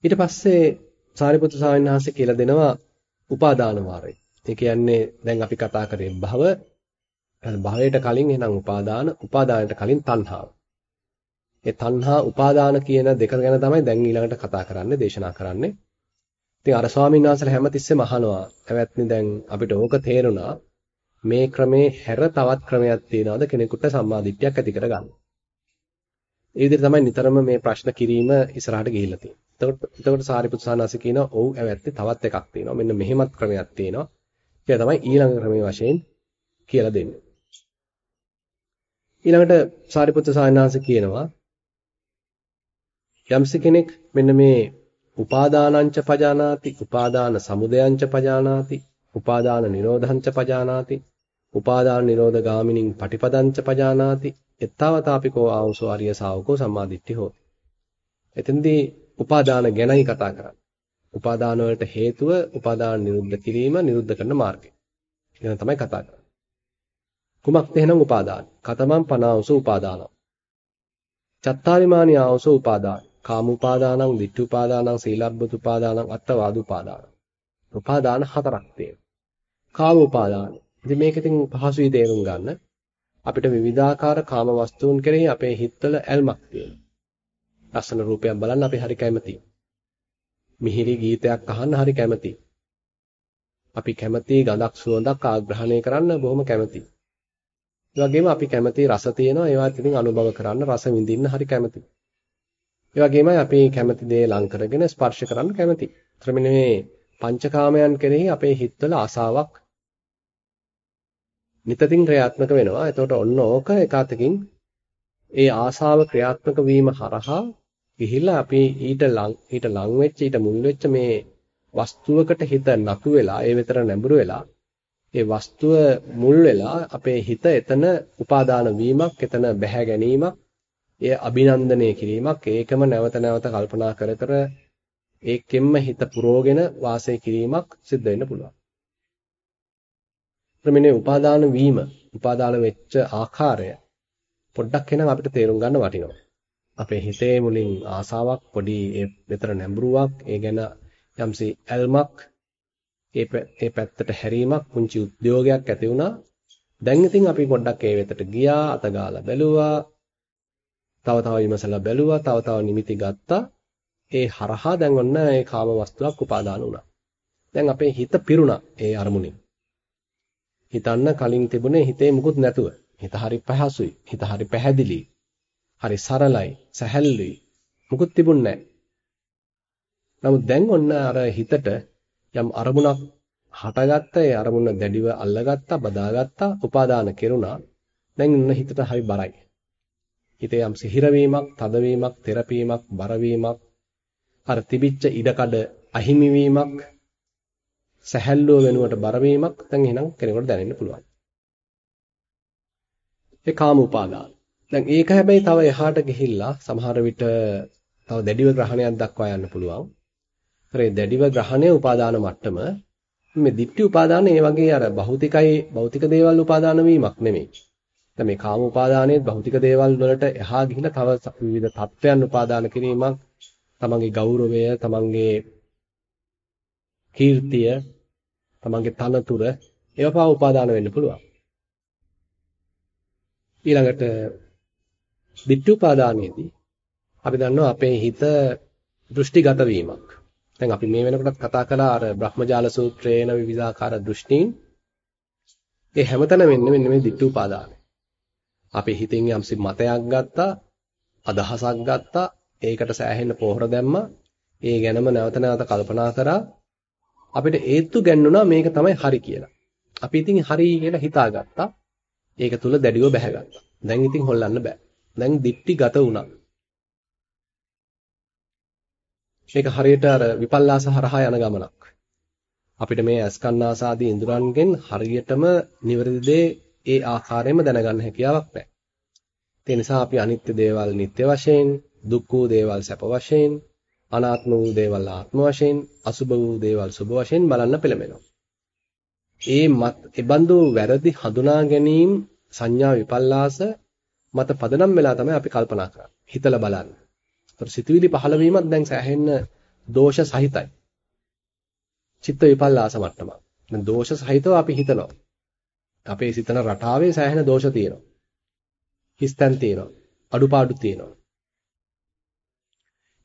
ඊට පස්සේ සාරිපුත්‍ර ස්වාමීන් වහන්සේ කියලා දෙනවා උපාදාන මාර්ගය. ඒ කියන්නේ දැන් අපි කතා කරේ භව භවයට කලින් එහෙනම් උපාදාන උපාදානයට කලින් තණ්හාව. ඒ තණ්හා උපාදාන කියන දෙක ගැන තමයි දැන් ඊළඟට කතා කරන්නේ දේශනා කරන්නේ. ඉතින් අර ස්වාමීන් වහන්සේලා හැමතිස්සෙම අහනවා "ඇවැත්නි දැන් අපිට ඕක තේරුණා මේ ක්‍රමේ හැර තවත් ක්‍රමයක් තියනවාද කෙනෙකුට සම්මාදිට්ඨියක් ඇති කරගන්න?" ඒ විදිහට තමයි නිතරම මේ ප්‍රශ්න කිරීම ඉස්සරහට ගිහිල්ලා තියෙන්නේ. එතකොට එතකොට සාරිපුත් සානාසි කියනවා ඔව් ඇවැත්තේ තවත් එකක් තියෙනවා. මෙන්න මෙහෙමත් ක්‍රමයක් තියෙනවා. කියලා තමයි ඊළඟ ක්‍රමයේ වශයෙන් කියලා දෙන්නේ. ඊළඟට සාරිපුත්‍ර සානාසි කියනවා යම්ස කෙනෙක් මෙන්න මේ උපාදානංච පජානාති උපාදාන සමුදයංච පජානාති උපාදාන නිරෝධංච පජානාති උපාදාන නිරෝධ ගාමිනින් පටිපදංච පජානාති එත්තාවතාපිකෝ ආවසෝ ආර්ය ශාවකෝ සම්මාදිට්ඨි හෝති. එතෙන්දී උපාදාන ගැනයි කතා කරන්නේ. උපාදාන වලට හේතුව උපාදාන නිරුද්ධ කිරීම නිරුද්ධ කරන මාර්ගය. කියන තමයි කතා කරන්නේ. කුමක්ද එහෙනම් උපාදාන? කතමං පනාවසෝ උපාදානං. චත්තාරිමානි ආවසෝ උපාදාන. කාම උපාදානං, ditthi උපාදානං, සීලබ්බත උපාදානං, අත්තවාද උපාදානං. උපාදාන හතරක් තියෙනවා. කාම උපාදාන. ඉතින් මේක ඉතින් පහසුයි තේරුම් ගන්න. අපිට විවිධාකාර කාම වස්තුන් කෙරෙහි අපේ හිතවල ඇල්මක් තියෙනවා. ලස්සන රූපයක් බලන්න අපි හරි කැමතියි. මිහිරි ගීතයක් අහන්න හරි කැමතියි. අපි කැමති ගඳක් සුවඳක් ආග්‍රහණය කරන්න බොහොම කැමතියි. ඒ වගේම අපි කැමති රස තියෙනවා ඒවත් ඉතින් අනුභව කරන්න රස විඳින්න හරි කැමතියි. ඒ වගේමයි අපි කැමති දේ ලං කරගෙන ස්පර්ශ කරන්න කැමතියි. ඒතර මෙන්න මේ පංචකාමයන් කෙරෙහි අපේ හිතවල ආසාවක් නිතින් ක්‍රියාත්මක වෙනවා. එතකොට ඔන්න ඕක එකතකින් ඒ ආසාව ක්‍රියාත්මක වීම හරහා ගිහිල්ලා අපි ඊට ලං ඊට ලං වෙච්ච ඊට මුල් වෙච්ච මේ වස්තුවකට හිත නතු වෙලා ඒ විතර නැඹුරු වෙලා ඒ වස්තුව මුල් වෙලා අපේ හිත එතන උපාදාන වීමක් එතන බැහැ ගැනීමක් එය අභිනන්දනය කිරීමක් ඒකම නැවත නැවත කල්පනා කර කර ඒකෙම්ම හිත පුරෝගෙන වාසය කිරීමක් සිද්ධ වෙන්න පුළුවන්. ප්‍රමිනේ උපාදාන වීම උපාදාන වෙච්ච ආකාරය පොඩ්ඩක් එනම් අපිට තේරුම් ගන්න වටිනවා. අපේ හිතේ මුලින් ආසාවක් පොඩි ඒ විතර නැඹුරුවක් ඒ ගැන යම්සි ඇල්මක් ඒ ඒ පැත්තට හැරීමක් පුංචි උද්‍යෝගයක් ඇති වුණා. දැන් ඉතින් අපි පොඩ්ඩක් ඒ වෙතට ගියා අතගාලා බැලුවා. තව තව විමසලා බැලුවා. තව තව නිමිති ගත්තා. ඒ හරහා දැන් ඔන්න ඒ කාම වස්තුවක් උපාදාන වුණා. දැන් අපේ හිත පිරුණා ඒ අරමුණෙන්. හිතන්න කලින් තිබුණේ හිතේ මුකුත් නැතුව. හිත හරි පහසුයි. හිත හරි පැහැදිලි. හරි සරලයි, සැහැල්ලුයි. මුකුත් තිබුණේ නමුත් දැන් ඔන්න අර හිතට යම් අරමුණක් හටගත්ත ඒ අරමුණ දැඩිව අල්ලගත්තා, බදාගත්තා, උපාදාන කෙරුණා. දැන් ඔන්න හිතට හරි බරයි. හිතේ යම් සිහිරවීමක්, තදවීමක්, තෙරපීමක්, බරවීමක්, අර තිබිච්ච ඉඩකඩ අහිමි වීමක්, සැහැල්ලුව වෙනුවට බරවීමක් දැන් එහෙනම් කෙනෙකුට දැනෙන්න පුළුවන්. ඒ කාම උපාදාන. දැන් ඒක හැබැයි තව එහාට ගිහිල්ලා සමහර විට තව දැඩිව ග්‍රහණයක් දක්වා යන්න පුළුවන්. ඒතරේ දැඩිව ග්‍රහණය උපාදාන මට්ටම මේ ditthi උපාදාන ඒ වගේ අර භෞතිකයි භෞතික දේවල් උපාදාන වීමක් නෙමෙයි. දැන් මේ කාම උපාදානයේ භෞතික දේවල් වලට එහා ගිහිල්ලා තව විවිධ තත්වයන් උපාදාන කිරීමක්, තමන්ගේ ගෞරවය, තමන්ගේ කීර්තිය, තමන්ගේ තනතුර ඒවා උපාදාන වෙන්න පුළුවන්. ඊළඟට ditthi උපාදානයේදී අපි දන්නවා අපේ හිත දෘෂ්ටිගත වීමක්. දැන් අපි මේ වෙනකොටත් කතා කළා අර බ්‍රහ්මජාල සූත්‍රයේන විවිධාකාර දෘෂ්ටීන්. ඒ හැමතැන වෙන්නේ මෙන්න මේ ditthi උපාදානය. අපේ හිතෙන් යම්සි මතයක් ගත්තා, අදහසක් ගත්තා, ඒකට සෑහෙන්න පොහොර දැම්මා. ඒ ගැනම නැවත නැවත කල්පනා කරා. අපිට ඒත්තු ගැන්නුණා මේක තමයි හරි කියලා. අපි ඉතින් හරි කියලා හිතාගත්තා. ඒක තුල දැඩිව බැහැගත්තා. දැන් ඉතින් හොල්ලන්න බෑ. දැන් දික්ටි ගත වුණා. මේක හරියට අර විපල්ලාස හරහා යන ගමනක්. අපිට මේ අස්කන්නාසාදී ඉඳුරන්ගෙන් හරියටම නිවැරදි දේ ඒ ආකාරයෙන්ම දැනගන්න හැකියාවක් නැහැ. ඒ නිසා අපි අනිත්‍ය දේවල් නිට්ටය වශයෙන්, දුක්ඛ වූ දේවල් සැප වශයෙන්, අනාත්ම වූ දේවල් ආත්ම වශයෙන්, අසුභ වූ දේවල් සුභ වශයෙන් බලන්න පෙළඹෙනවා. ඒ මත් එබඳු වැරදි හඳුනා ගැනීම සංඥා විපල්ලාස මත පදනම් වෙලා තමයි අපි කල්පනා කරන්නේ. හිතලා බලන්න. ඒතර සිතුවිලි පහළ වීමත් දැන් සෑහෙන්න දෝෂ සහිතයි. චිත්ත විපල්ලාස මට්ටමක්. දැන් දෝෂ සහිතව අපි හිතනවා. අපේ සිතන රටාවේ සෑහෙන දෝෂ තියෙනවා. හිස්තන් තියෙනවා. අඩුපාඩු තියෙනවා.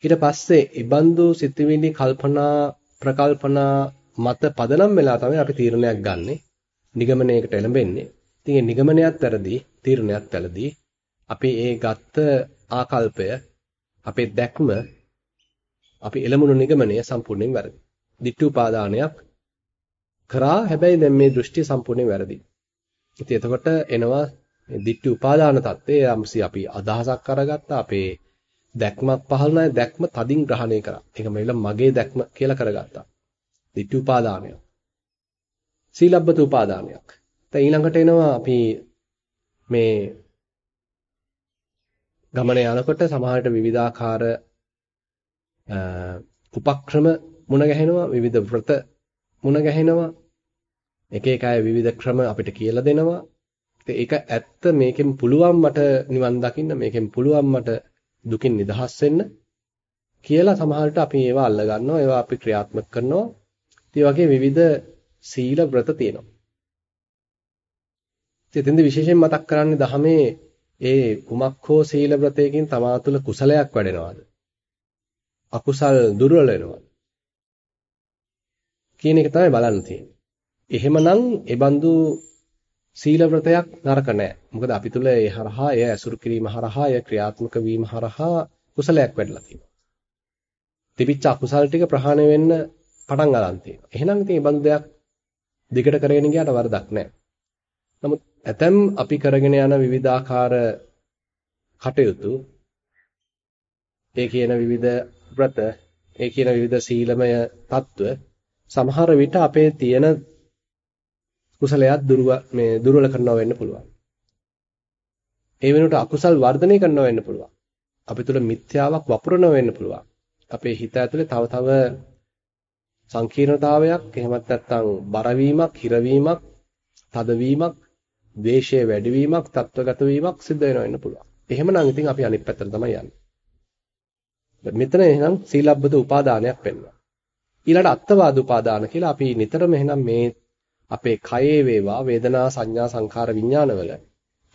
ඊට පස්සේ ඉබඳු සිතුවිලි කල්පනා ප්‍රකල්පනා මත පදනම් වෙලා තමයි අපි තීරණයක් ගන්නෙ. නිගමනයකට එළඹෙන්නේ. ඉතින් ඒ නිගමනයත් වැරදි, තීරණයත් වැරදි. අපි ඒ ගත්ත ආකල්පය අපේ දැක්ම අපි එළමුණු නිගමනය සම්පූර්ණයෙන් වැරදි. ditthi උපාදානයක් කරා හැබැයි දැන් මේ දෘෂ්ටි සම්පූර්ණයෙන් වැරදි. ඉතින් එතකොට එනවා ditthi උපාදාන தත්ත්වය යම්සි අපි අදහසක් කරගත්තා අපේ දැක්මක් පහළ නැහැ දැක්ම තදින් ග්‍රහණය කරා. ඒක මෙල මගේ දැක්ම කියලා කරගත්තා. ditthi උපාදානය. සීලබ්බත උපාදානයක්. දැන් ඊළඟට එනවා අපි මේ ගමන යනකොට සමහරට විවිධාකාර උපක්‍රම මුණ ගැහෙනවා විවිධ වෘත මුණ ගැහෙනවා එක එක අය විවිධ ක්‍රම අපිට කියලා දෙනවා. ඒක ඇත්ත මේකෙන් පුළුවන් මට නිවන් දකින්න මේකෙන් පුළුවන් මට දුකින් නිදහස් වෙන්න කියලා සමහරට අපි ඒවා අල්ල ගන්නවා ඒවා අපි ක්‍රියාත්මක කරනවා. ඒ වගේ විවිධ සීල ව්‍රත තියෙනවා. ඉතින් විශේෂයෙන් මතක් කරන්නේ දහමේ ඒ කුමක් හෝ සීල ව්‍රතයකින් තමා තුළ කුසලයක් වැඩෙනවාද? අකුසල් දුර්වල වෙනවාද? කියන එක තමයි බලන්න තියෙන්නේ. එහෙමනම් ඒ බඳු සීල වෘතයක් නරක නෑ. මොකද අපි තුල ඒ හරහා එය ඇසුරු කිරීම හරහා එය ක්‍රියාත්මක වීම හරහා කුසලයක් වැඩිලා තියෙනවා. තිබිච්ච අකුසල් ටික ප්‍රහාණය වෙන්න පටන් ගන්න තියෙනවා. එහෙනම් ඉතින් මේ බඳු දෙයක් දිගට කරගෙන ගියාට වරදක් නෑ. නමුත් ඇතැම් අපි කරගෙන යන විවිධාකාර කටයුතු ඒ කියන විවිධ වෘත ඒ කියන විවිධ සීලමය తত্ত্ব සමහර විට අපේ තියෙන කුසලයක් දුර්ව මේ දුර්වල කරනවා වෙන්න පුළුවන්. ඒ වෙනුවට අකුසල් වර්ධනය කරනවා වෙන්න පුළුවන්. අපි තුල මිත්‍යාවක් වපුරනවා වෙන්න පුළුවන්. අපේ හිත ඇතුලේ තව තව සංකීර්ණතාවයක් එහෙමත් නැත්නම් බරවීමක්, හිරවීමක්, තදවීමක්, ද්වේෂය වැඩිවීමක්, තත්වගත වීමක් සිද්ධ වෙනවා වෙන්න පුළුවන්. එහෙමනම් ඉතින් අපි අනිත් පැත්තට තමයි යන්නේ. මෙතන එහෙනම් සීලබ්බත උපාදානයක් වෙනවා. ඊළඟ අත්වාද උපාදාන කියලා අපි නිතරම එහෙනම් මේ අපේ කයේ වේවා වේදනා සංඥා සංඛාර විඥානවල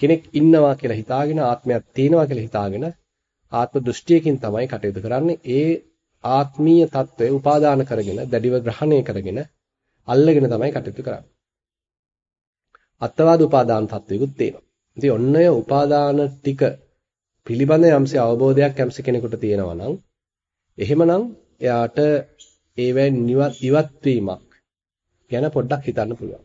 කෙනෙක් ඉන්නවා කියලා හිතාගෙන ආත්මයක් තියෙනවා කියලා හිතාගෙන ආත්ම දෘෂ්ටියකින් තමයි කටයුතු කරන්නේ ඒ ආත්මීය తত্ত্বය උපාදාන කරගෙන දැඩිව ග්‍රහණය කරගෙන අල්ලගෙන තමයි කටයුතු කරන්නේ අත්වාද උපාදාන තත්වයකුත් තියෙනවා. ඉතින් ඔන්න ඔය උපාදාන ටික පිළිබඳ යම්සේ අවබෝධයක් යම්සේ කෙනෙකුට තියෙනවා නම් එහෙමනම් එයාට ඒවැ ඉවත් වීමක් ගැන පොඩ්ඩක් හිතන්න පුළුවන්.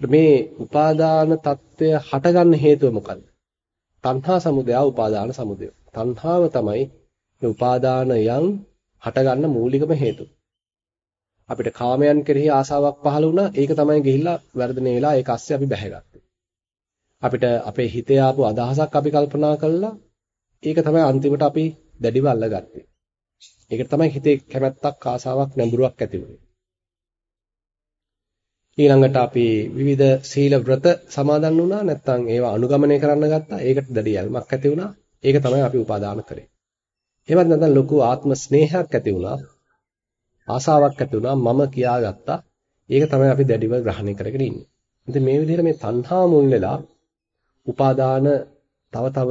මේ උපාදාන తত্ত্বය හටගන්න හේතුව මොකද්ද? තණ්හා සමුදය උපාදාන සමුදය. තණ්හාව තමයි මේ උපාදානයන් හටගන්න මූලිකම හේතුව. අපිට කාමයන් කෙරෙහි ආසාවක් පහළ වුණා. ඒක තමයි ගිහිල්ලා වර්ධනය වෙලා ඒක ASCII අපි බැහැගත්තේ. අපිට අපේ හිතේ ආපු අදහසක් අපි කල්පනා කළා. ඒක තමයි අන්තිමට අපි දැඩිව අල්ලගත්තේ. ඒකට තමයි හිතේ කැමැත්තක් ආසාවක් නැඹුරුවක් ඇති වෙන්නේ. ඊළඟට අපි විවිධ සීල ව්‍රත සමාදන් වුණා නැත්නම් ඒවා අනුගමනය කරන්න ගත්තා. ඒකට දැඩි යල්මක් ඇති වුණා. ඒක තමයි අපි උපාදාන කරේ. එහෙමත් නැත්නම් ලොකු ආත්ම ස්නේහයක් ඇති වුණා. ආසාවක් ඇති වුණා මම කියාගත්තා. ඒක තමයි අපි දැඩිව ග්‍රහණය කරගෙන ඉන්නේ. ඉතින් මේ විදිහට මේ තණ්හා මුල් වෙලා උපාදාන තව තව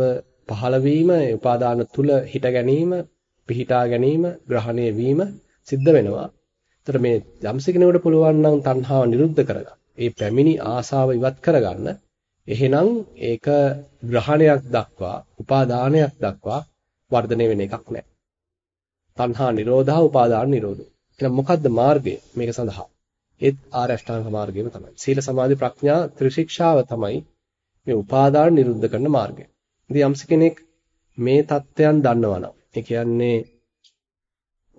පහළ වීම, උපාදාන තුල හිට ගැනීම, පිහිටා ගැනීම, ග්‍රහණය වීම සිද්ධ වෙනවා. ඒතර මේ යම්ස කෙනෙකුට පුළුවන් නම් තණ්හාව නිරුද්ධ කරගන්න. ඒ පැමිණි ආසාව ඉවත් කරගන්න. එහෙනම් ඒක ග්‍රහණයක් දක්වා, උපාදානයක් දක්වා වර්ධනය වෙන එකක් නෑ. තණ්හා නිරෝධා උපාදාන නිරෝධෝ. එහෙනම් මොකද්ද මාර්ගය මේක සඳහා? ඒත් ආර්ය අෂ්ටාංග මාර්ගයම තමයි. සීල සමාධි ප්‍රඥා ත්‍රිශික්ෂාව තමයි මේ උපාදාන නිරුද්ධ කරන මාර්ගය. ඉතින් යම්ස කෙනෙක් මේ தත්වයන් දන්නවනම් ඒ කියන්නේ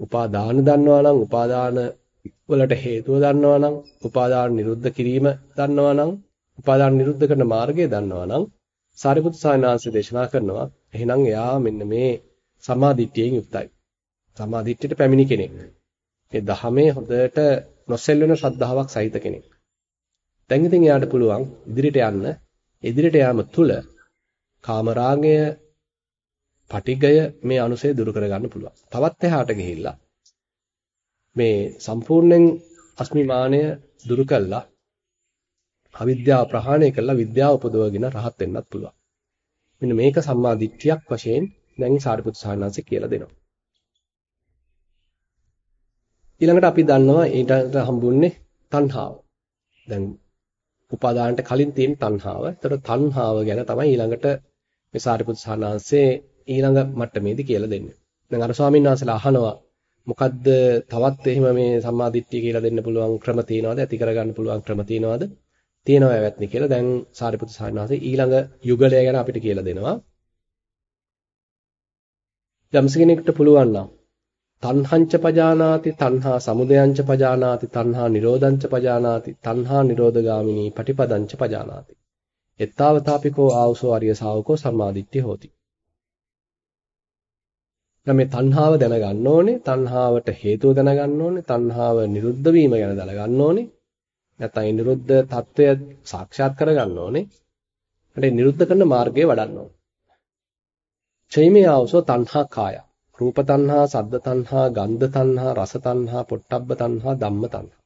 උපාදාන දන්නවා නම් උපාදාන වලට හේතුව දන්නවා නම් උපාදාන නිරුද්ධ කිරීම දන්නවා නම් උපාදාන නිරුද්ධ කරන මාර්ගය දන්නවා නම් සාරිපුත්‍ර සායනාංශ දේශනා කරනවා. එහෙනම් එයා මෙන්න මේ සමාධිත්‍යයෙන් යුක්තයි. සමාධිත්‍යයට පැමිණි කෙනෙක්. ඒ දහමේ හොඳට නොසෙල්වෙන ශ්‍රද්ධාවක් සහිත කෙනෙක්. දැන් ඉතින් එයාට පුළුවන් ඉදිරියට යන්න. ඉදිරියට යාම තුල කාමරාගය පටිගය මේ අනුසය දුරු කරගන්න පුළුවන්. තවත් එහාට ගිහිල්ලා මේ සම්පූර්ණයෙන් අස්මිමානය දුරු කළා අවිද්‍යාව ප්‍රහාණය කළා විද්‍යාව උපදවගෙන රහත් වෙන්නත් පුළුවන්. මෙන්න මේක සම්මා දිට්ඨියක් වශයෙන් දැන් සාරිපුත් සාහනංශ කියලා දෙනවා. ඊළඟට අපි දන්නවා ඊට හම්බුන්නේ තණ්හාව. දැන් උපාදානට කලින් තියෙන තණ්හාව. ඒතර තණ්හාව ගැන තමයි ඊළඟට මේ සාරිපුත් සානාංශේ ඊළඟ මට්ටමේදී කියලා දෙන්නේ. දැන් අර ස්වාමීන් වහන්සේලා අහනවා මොකද්ද තවත් එහෙම මේ සම්මාදිට්ඨිය කියලා දෙන්න පුළුවන් ක්‍රම තියනවද? ඇති කරගන්න පුළුවන් ක්‍රම තියනවද? තියෙනවා ඇවැත්නි කියලා දැන් සාරිපුත් සානාංශේ ඊළඟ යුගලය ගැන අපිට කියලා දෙනවා. යම්ස කෙනෙකුට පුළුවන් නම් තණ්හංච පජානාති තණ්හා සමුදයංච පජානාති තණ්හා නිරෝධංච පජානාති තණ්හා නිරෝධගාමිනී පටිපදංච පජානාති එත්තාවතාපිකෝ ආවසෝ ආර්ය ශාවකෝ සම්මාදිට්ඨිය හෝති දැන් මේ තණ්හාව දැනගන්න ඕනේ. තණ්හාවට හේතුව දැනගන්න ඕනේ. තණ්හාව නිරුද්ධ වීම ගැන දැනගන්න ඕනේ. නැත්නම් ඒ නිරුද්ධ తত্ত্বය සාක්ෂාත් කරගන්න ඕනේ. ඒ නිරුද්ධ කරන මාර්ගය වඩන්න ඕනේ. චෛමේ ආවසෝ තණ්හා කාය. රූප තණ්හා, සද්ද තණ්හා, ගන්ධ තණ්හා, රස තණහා, පොට්ටබ්බ තණහා, ධම්ම තණහා.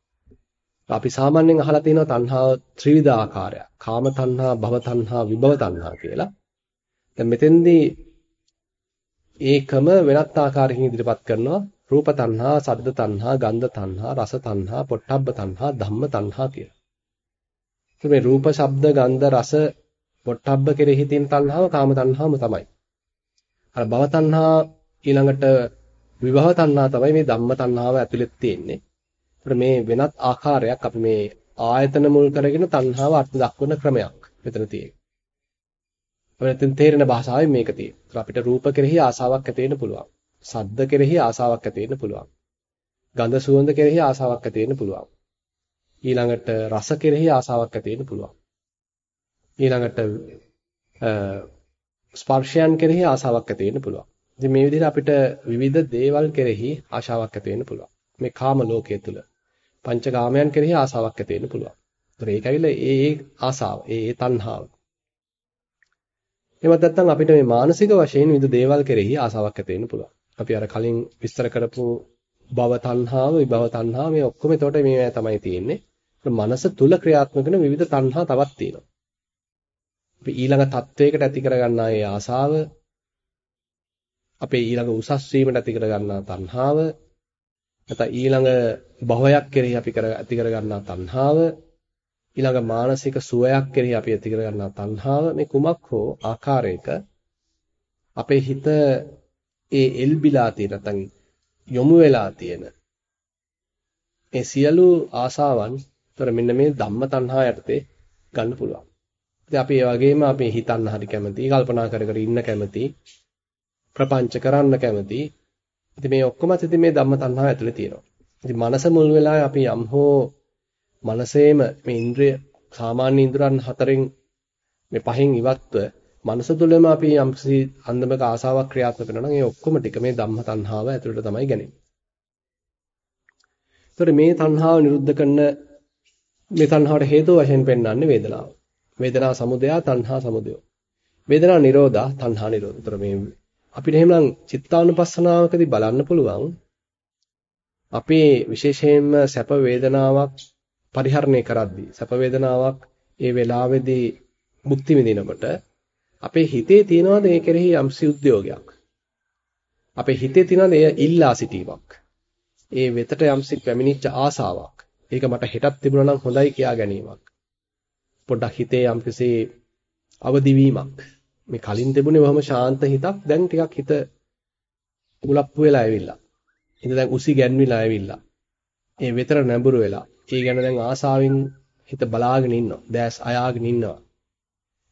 අපි සාමාන්‍යයෙන් අහලා තියෙනවා තණ්හාව ත්‍රිවිධ ආකාරයක්. කාම තණ්හා, භව තණ්හා, විභව තණ්හා කියලා. දැන් මෙතෙන්දී ඒකම වෙනත් ආකාරයකින් ඉදිරිපත් කරනවා. රූප තණ්හා, සද්ද තණ්හා, ගන්ධ තණ්හා, රස තණ්හා, පොට්ටබ්බ තණ්හා, ධම්ම තණ්හා කියලා. මේ රූප, ශබ්ද, ගන්ධ, රස, පොට්ටබ්බ කෙරෙහි තියෙන තණ්හාව කාම තණ්හාම තමයි. අර භව තණ්හා ඊළඟට විභව තණ්හා තමයි මේ ධම්ම තණ්හාව ඇතුළේ තියෙන්නේ. මේ වෙනත් ආකාරයක් අපි මේ ආයතන මුල් කරගෙන තණ්හාව අර්ථ දක්වන ක්‍රමයක් මෙතන තියෙන්නේ. අපිට තේරෙන භාෂාවෙන් මේක තියෙන්නේ. අපිට රූප කෙරෙහි ආසාවක් ඇති වෙන්න පුළුවන්. සද්ද කෙරෙහි ආසාවක් ඇති වෙන්න පුළුවන්. ගඳ සුවඳ කෙරෙහි ආසාවක් ඇති වෙන්න පුළුවන්. ඊළඟට රස කෙරෙහි ආසාවක් ඇති වෙන්න පුළුවන්. ඊළඟට ස්පර්ශයන් කෙරෙහි ආසාවක් ඇති වෙන්න පුළුවන්. ඉතින් මේ විදිහට අපිට විවිධ දේවල් කෙරෙහි ආශාවක් ඇති වෙන්න පුළුවන්. මේ කාම ලෝකයේ තුල පංචකාමයන් කෙරෙහි ආසාවක් ඇති වෙන්න පුළුවන්. ඒතර ඒක ඇවිල්ලා ඒ ඒ ආසාව, ඒ ඒ තණ්හාව. එහෙමත් නැත්නම් අපිට මේ මානසික වශයෙන් විවිධ දේවල් කෙරෙහි ආසාවක් ඇති වෙන්න පුළුවන්. අපි අර කලින් විස්තර කරපු භව තණ්හාව, විභව තණ්හාව මේ ඔක්කොම එතකොට මේ තමයි තියෙන්නේ. මනස තුල ක්‍රියාත්මක වෙන විවිධ තණ්හා තවත් තියෙනවා. අපි ඊළඟ තත්වයකට ඇති කරගන්නා ඒ ආසාව අපේ ඊළඟ උසස් වීමට ඇති කරගන්නා තණ්හාව නැත්නම් ඊළඟ භවයක් කෙරෙහි අපි කර ඇති කර ගන්නා තණ්හාව ඊළඟ මානසික සුවයක් කෙරෙහි අපි ඇති කර ගන්නා තණ්හාව මේ කුමක් හෝ ආකාරයක අපේ හිත ඒ එල්බිලා තියෙන නැත්නම් යොමු වෙලා තියෙන මේ සියලු ආසාවන් ତොර මෙන්න මේ ධම්ම තණ්හා යටතේ ගන්න පුළුවන්. ඉතින් අපි ඒ වගේම අපි හිතන්න හරි කැමති, කල්පනා කර කර ඉන්න කැමති, ප්‍රපංච කරන්න කැමති, ඉතින් මේ ඔක්කොම ඉතින් මේ ධම්ම තණ්හාව ඇතුලේ තියෙනවා. ඉතින් මනස මුල් වෙලා අපි යම් හෝ මනසේම මේ ඉන්ද්‍රිය සාමාන්‍ය ඉන්ද්‍රයන් හතරෙන් මේ පහෙන් ඉවත්ව මනස තුළම අපි යම්කිසි අන්දමක ආසාවක් ක්‍රියාත්මක කරනවා නම් ඒ ඔක්කොම ටික මේ ධම්ම තණ්හාව ඇතුළට තමයි ගන්නේ. ඒතර මේ තණ්හාව නිරුද්ධ කරන මේ තණ්හාවට හේතුව වශයෙන් පෙන්වන්නේ වේදනාව. වේදනා සමුදය තණ්හා සමුදය. වේදනා නිරෝධා තණ්හා නිරෝධ. ඒතර මේ අපිට එහෙමනම් චිත්තානුපස්සනාවකදී බලන්න පුළුවන් අපේ විශේෂයෙන්ම සැප වේදනාවක් පරිහරණය කරද්දී සැප වේදනාවක් ඒ වෙලාවේදී මුක්ති විඳිනකොට අපේ හිතේ තියනවාද ඒ කෙරෙහි යම්සි උද්‍යෝගයක් අපේ හිතේ තියනවාද එය ඉල්ලා සිටීමක් ඒ වෙතට යම්සි පැමිණිච්ච ආසාවක් ඒක මට හෙටත් තිබුණා නම් හොඳයි කියා ගැනීමක් පොඩ්ඩක් හිතේ යම්කිසි අවදිවීමක් මේ කලින් තිබුණේ බොහොම ශාන්ත හිතක් දැන් ටිකක් හිත උලප්පු වෙලා ඇවිල්ලා. හිත දැන් උසි ගැන්විලා ඇවිල්ලා. ඒ වෙතර නැඹුරු වෙලා. ඒ ගැන දැන් ආසාවෙන් හිත බලාගෙන ඉන්නවා. දැස් අයාගෙන ඉන්නවා.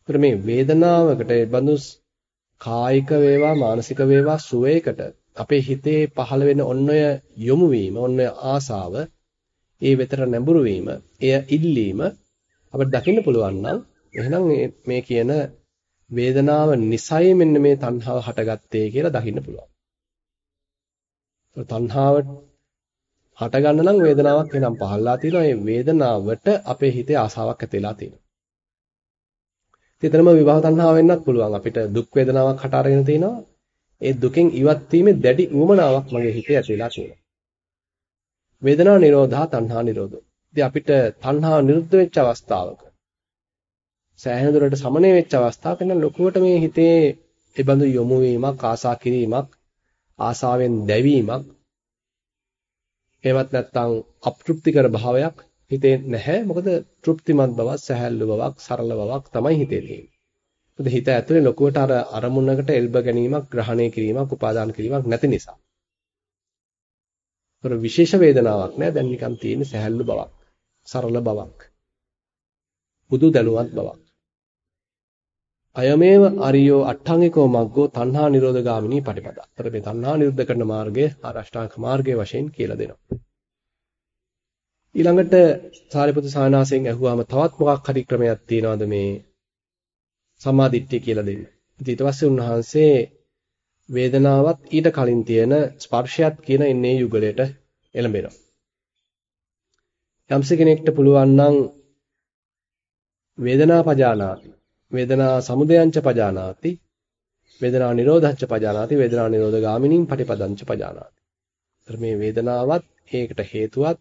ඒතර මේ වේදනාවකට බඳු කායික වේවා මානසික වේවා සුවයකට අපේ හිතේ පහළ වෙන ඔන්නය යොමු වීම, ඔන්නය ආසාව, ඒ වෙතර නැඹුරු වීම, එය ඉල්ලීම අපිට දකින්න පුළුවන් නම් එහෙනම් මේ කියන වේදනාව නිසයි මෙන්න මේ තණ්හාව හටගත්තේ කියලා දකින්න පුළුවන්. තණ්හාව හටගන්න නම් වේදනාවක් එනම් පහළලා තියෙනවා. ඒ වේදනාවට අපේ හිතේ ආසාවක් ඇතිලා තියෙනවා. ඉතින්ම විභව තණ්හාව වෙන්නත් පුළුවන්. අපිට දුක් වේදනාවක් හට අරගෙන තිනවා. ඒ දුකෙන් ඉවත් වීමේ දැඩි උවමනාවක් මගේ හිතේ ඇතිලා තියෙනවා. වේදනා නිරෝධා තණ්හා නිරෝධෝ. ඉතින් අපිට තණ්හා නිරුද්ධ වෙච්ච අවස්ථාවක සෑහෙන දුරට සමනය වෙච්ච අවස්ථාවක නම් ලොකුවට මේ හිතේ ඒබඳු යොමු වීමක් ආසා කිරීමක් ආසාවෙන් දැවීමක් එහෙමත් නැත්නම් අප්‍තෘප්තිකර භාවයක් හිතේ නැහැ මොකද තෘප්තිමත් බවක් සැහැල්ලු බවක් සරල බවක් තමයි හිතේ තියෙන්නේ මොකද හිත ඇතුලේ ලොකුවට අර අරමුණකට එල්බ ගැනීමක්, ග්‍රහණය කිරීමක්, උපාදාන කිරීමක් නැති නිසා. ඒතර විශේෂ වේදනාවක් නෑ. දැන් නිකන් තියෙන සැහැල්ලු බවක්, සරල බවක්. බුදු දැනුවත් බවක්. අයමේව අරියෝ අට්ඨංගිකෝ මග්ගෝ තණ්හා නිරෝධ ගාමිනී පටිපදා. අතර මේ තණ්හා නිරුද්ධ කරන මාර්ගය ආරෂ්ඨාංග මාර්ගයේ වශයෙන් කියලා දෙනවා. ඊළඟට සාරිපුත්‍ර සානාසයෙන් ඇහුවාම තවත් මොකක් හරි ක්‍රමයක් තියනවාද මේ සම්මාදිට්ඨිය කියලා දෙන්න. ඉතින් ඊට පස්සේ උන්වහන්සේ වේදනාවත් ඊට කලින් තියෙන ස්පර්ශයත් කියන ඉන්නේ යුගලයට එළඹෙනවා. යම්ස කෙනෙක්ට පුළුවන් නම් වේදනා පජානාති වේදනා සමුදයංච පජානාති වේදනා නිරෝධංච පජානාති වේදනා නිරෝධ ගාමිනීන් පටිපදංච පජානාති. ඒතර මේ වේදනාවත් ඒකට හේතුවත්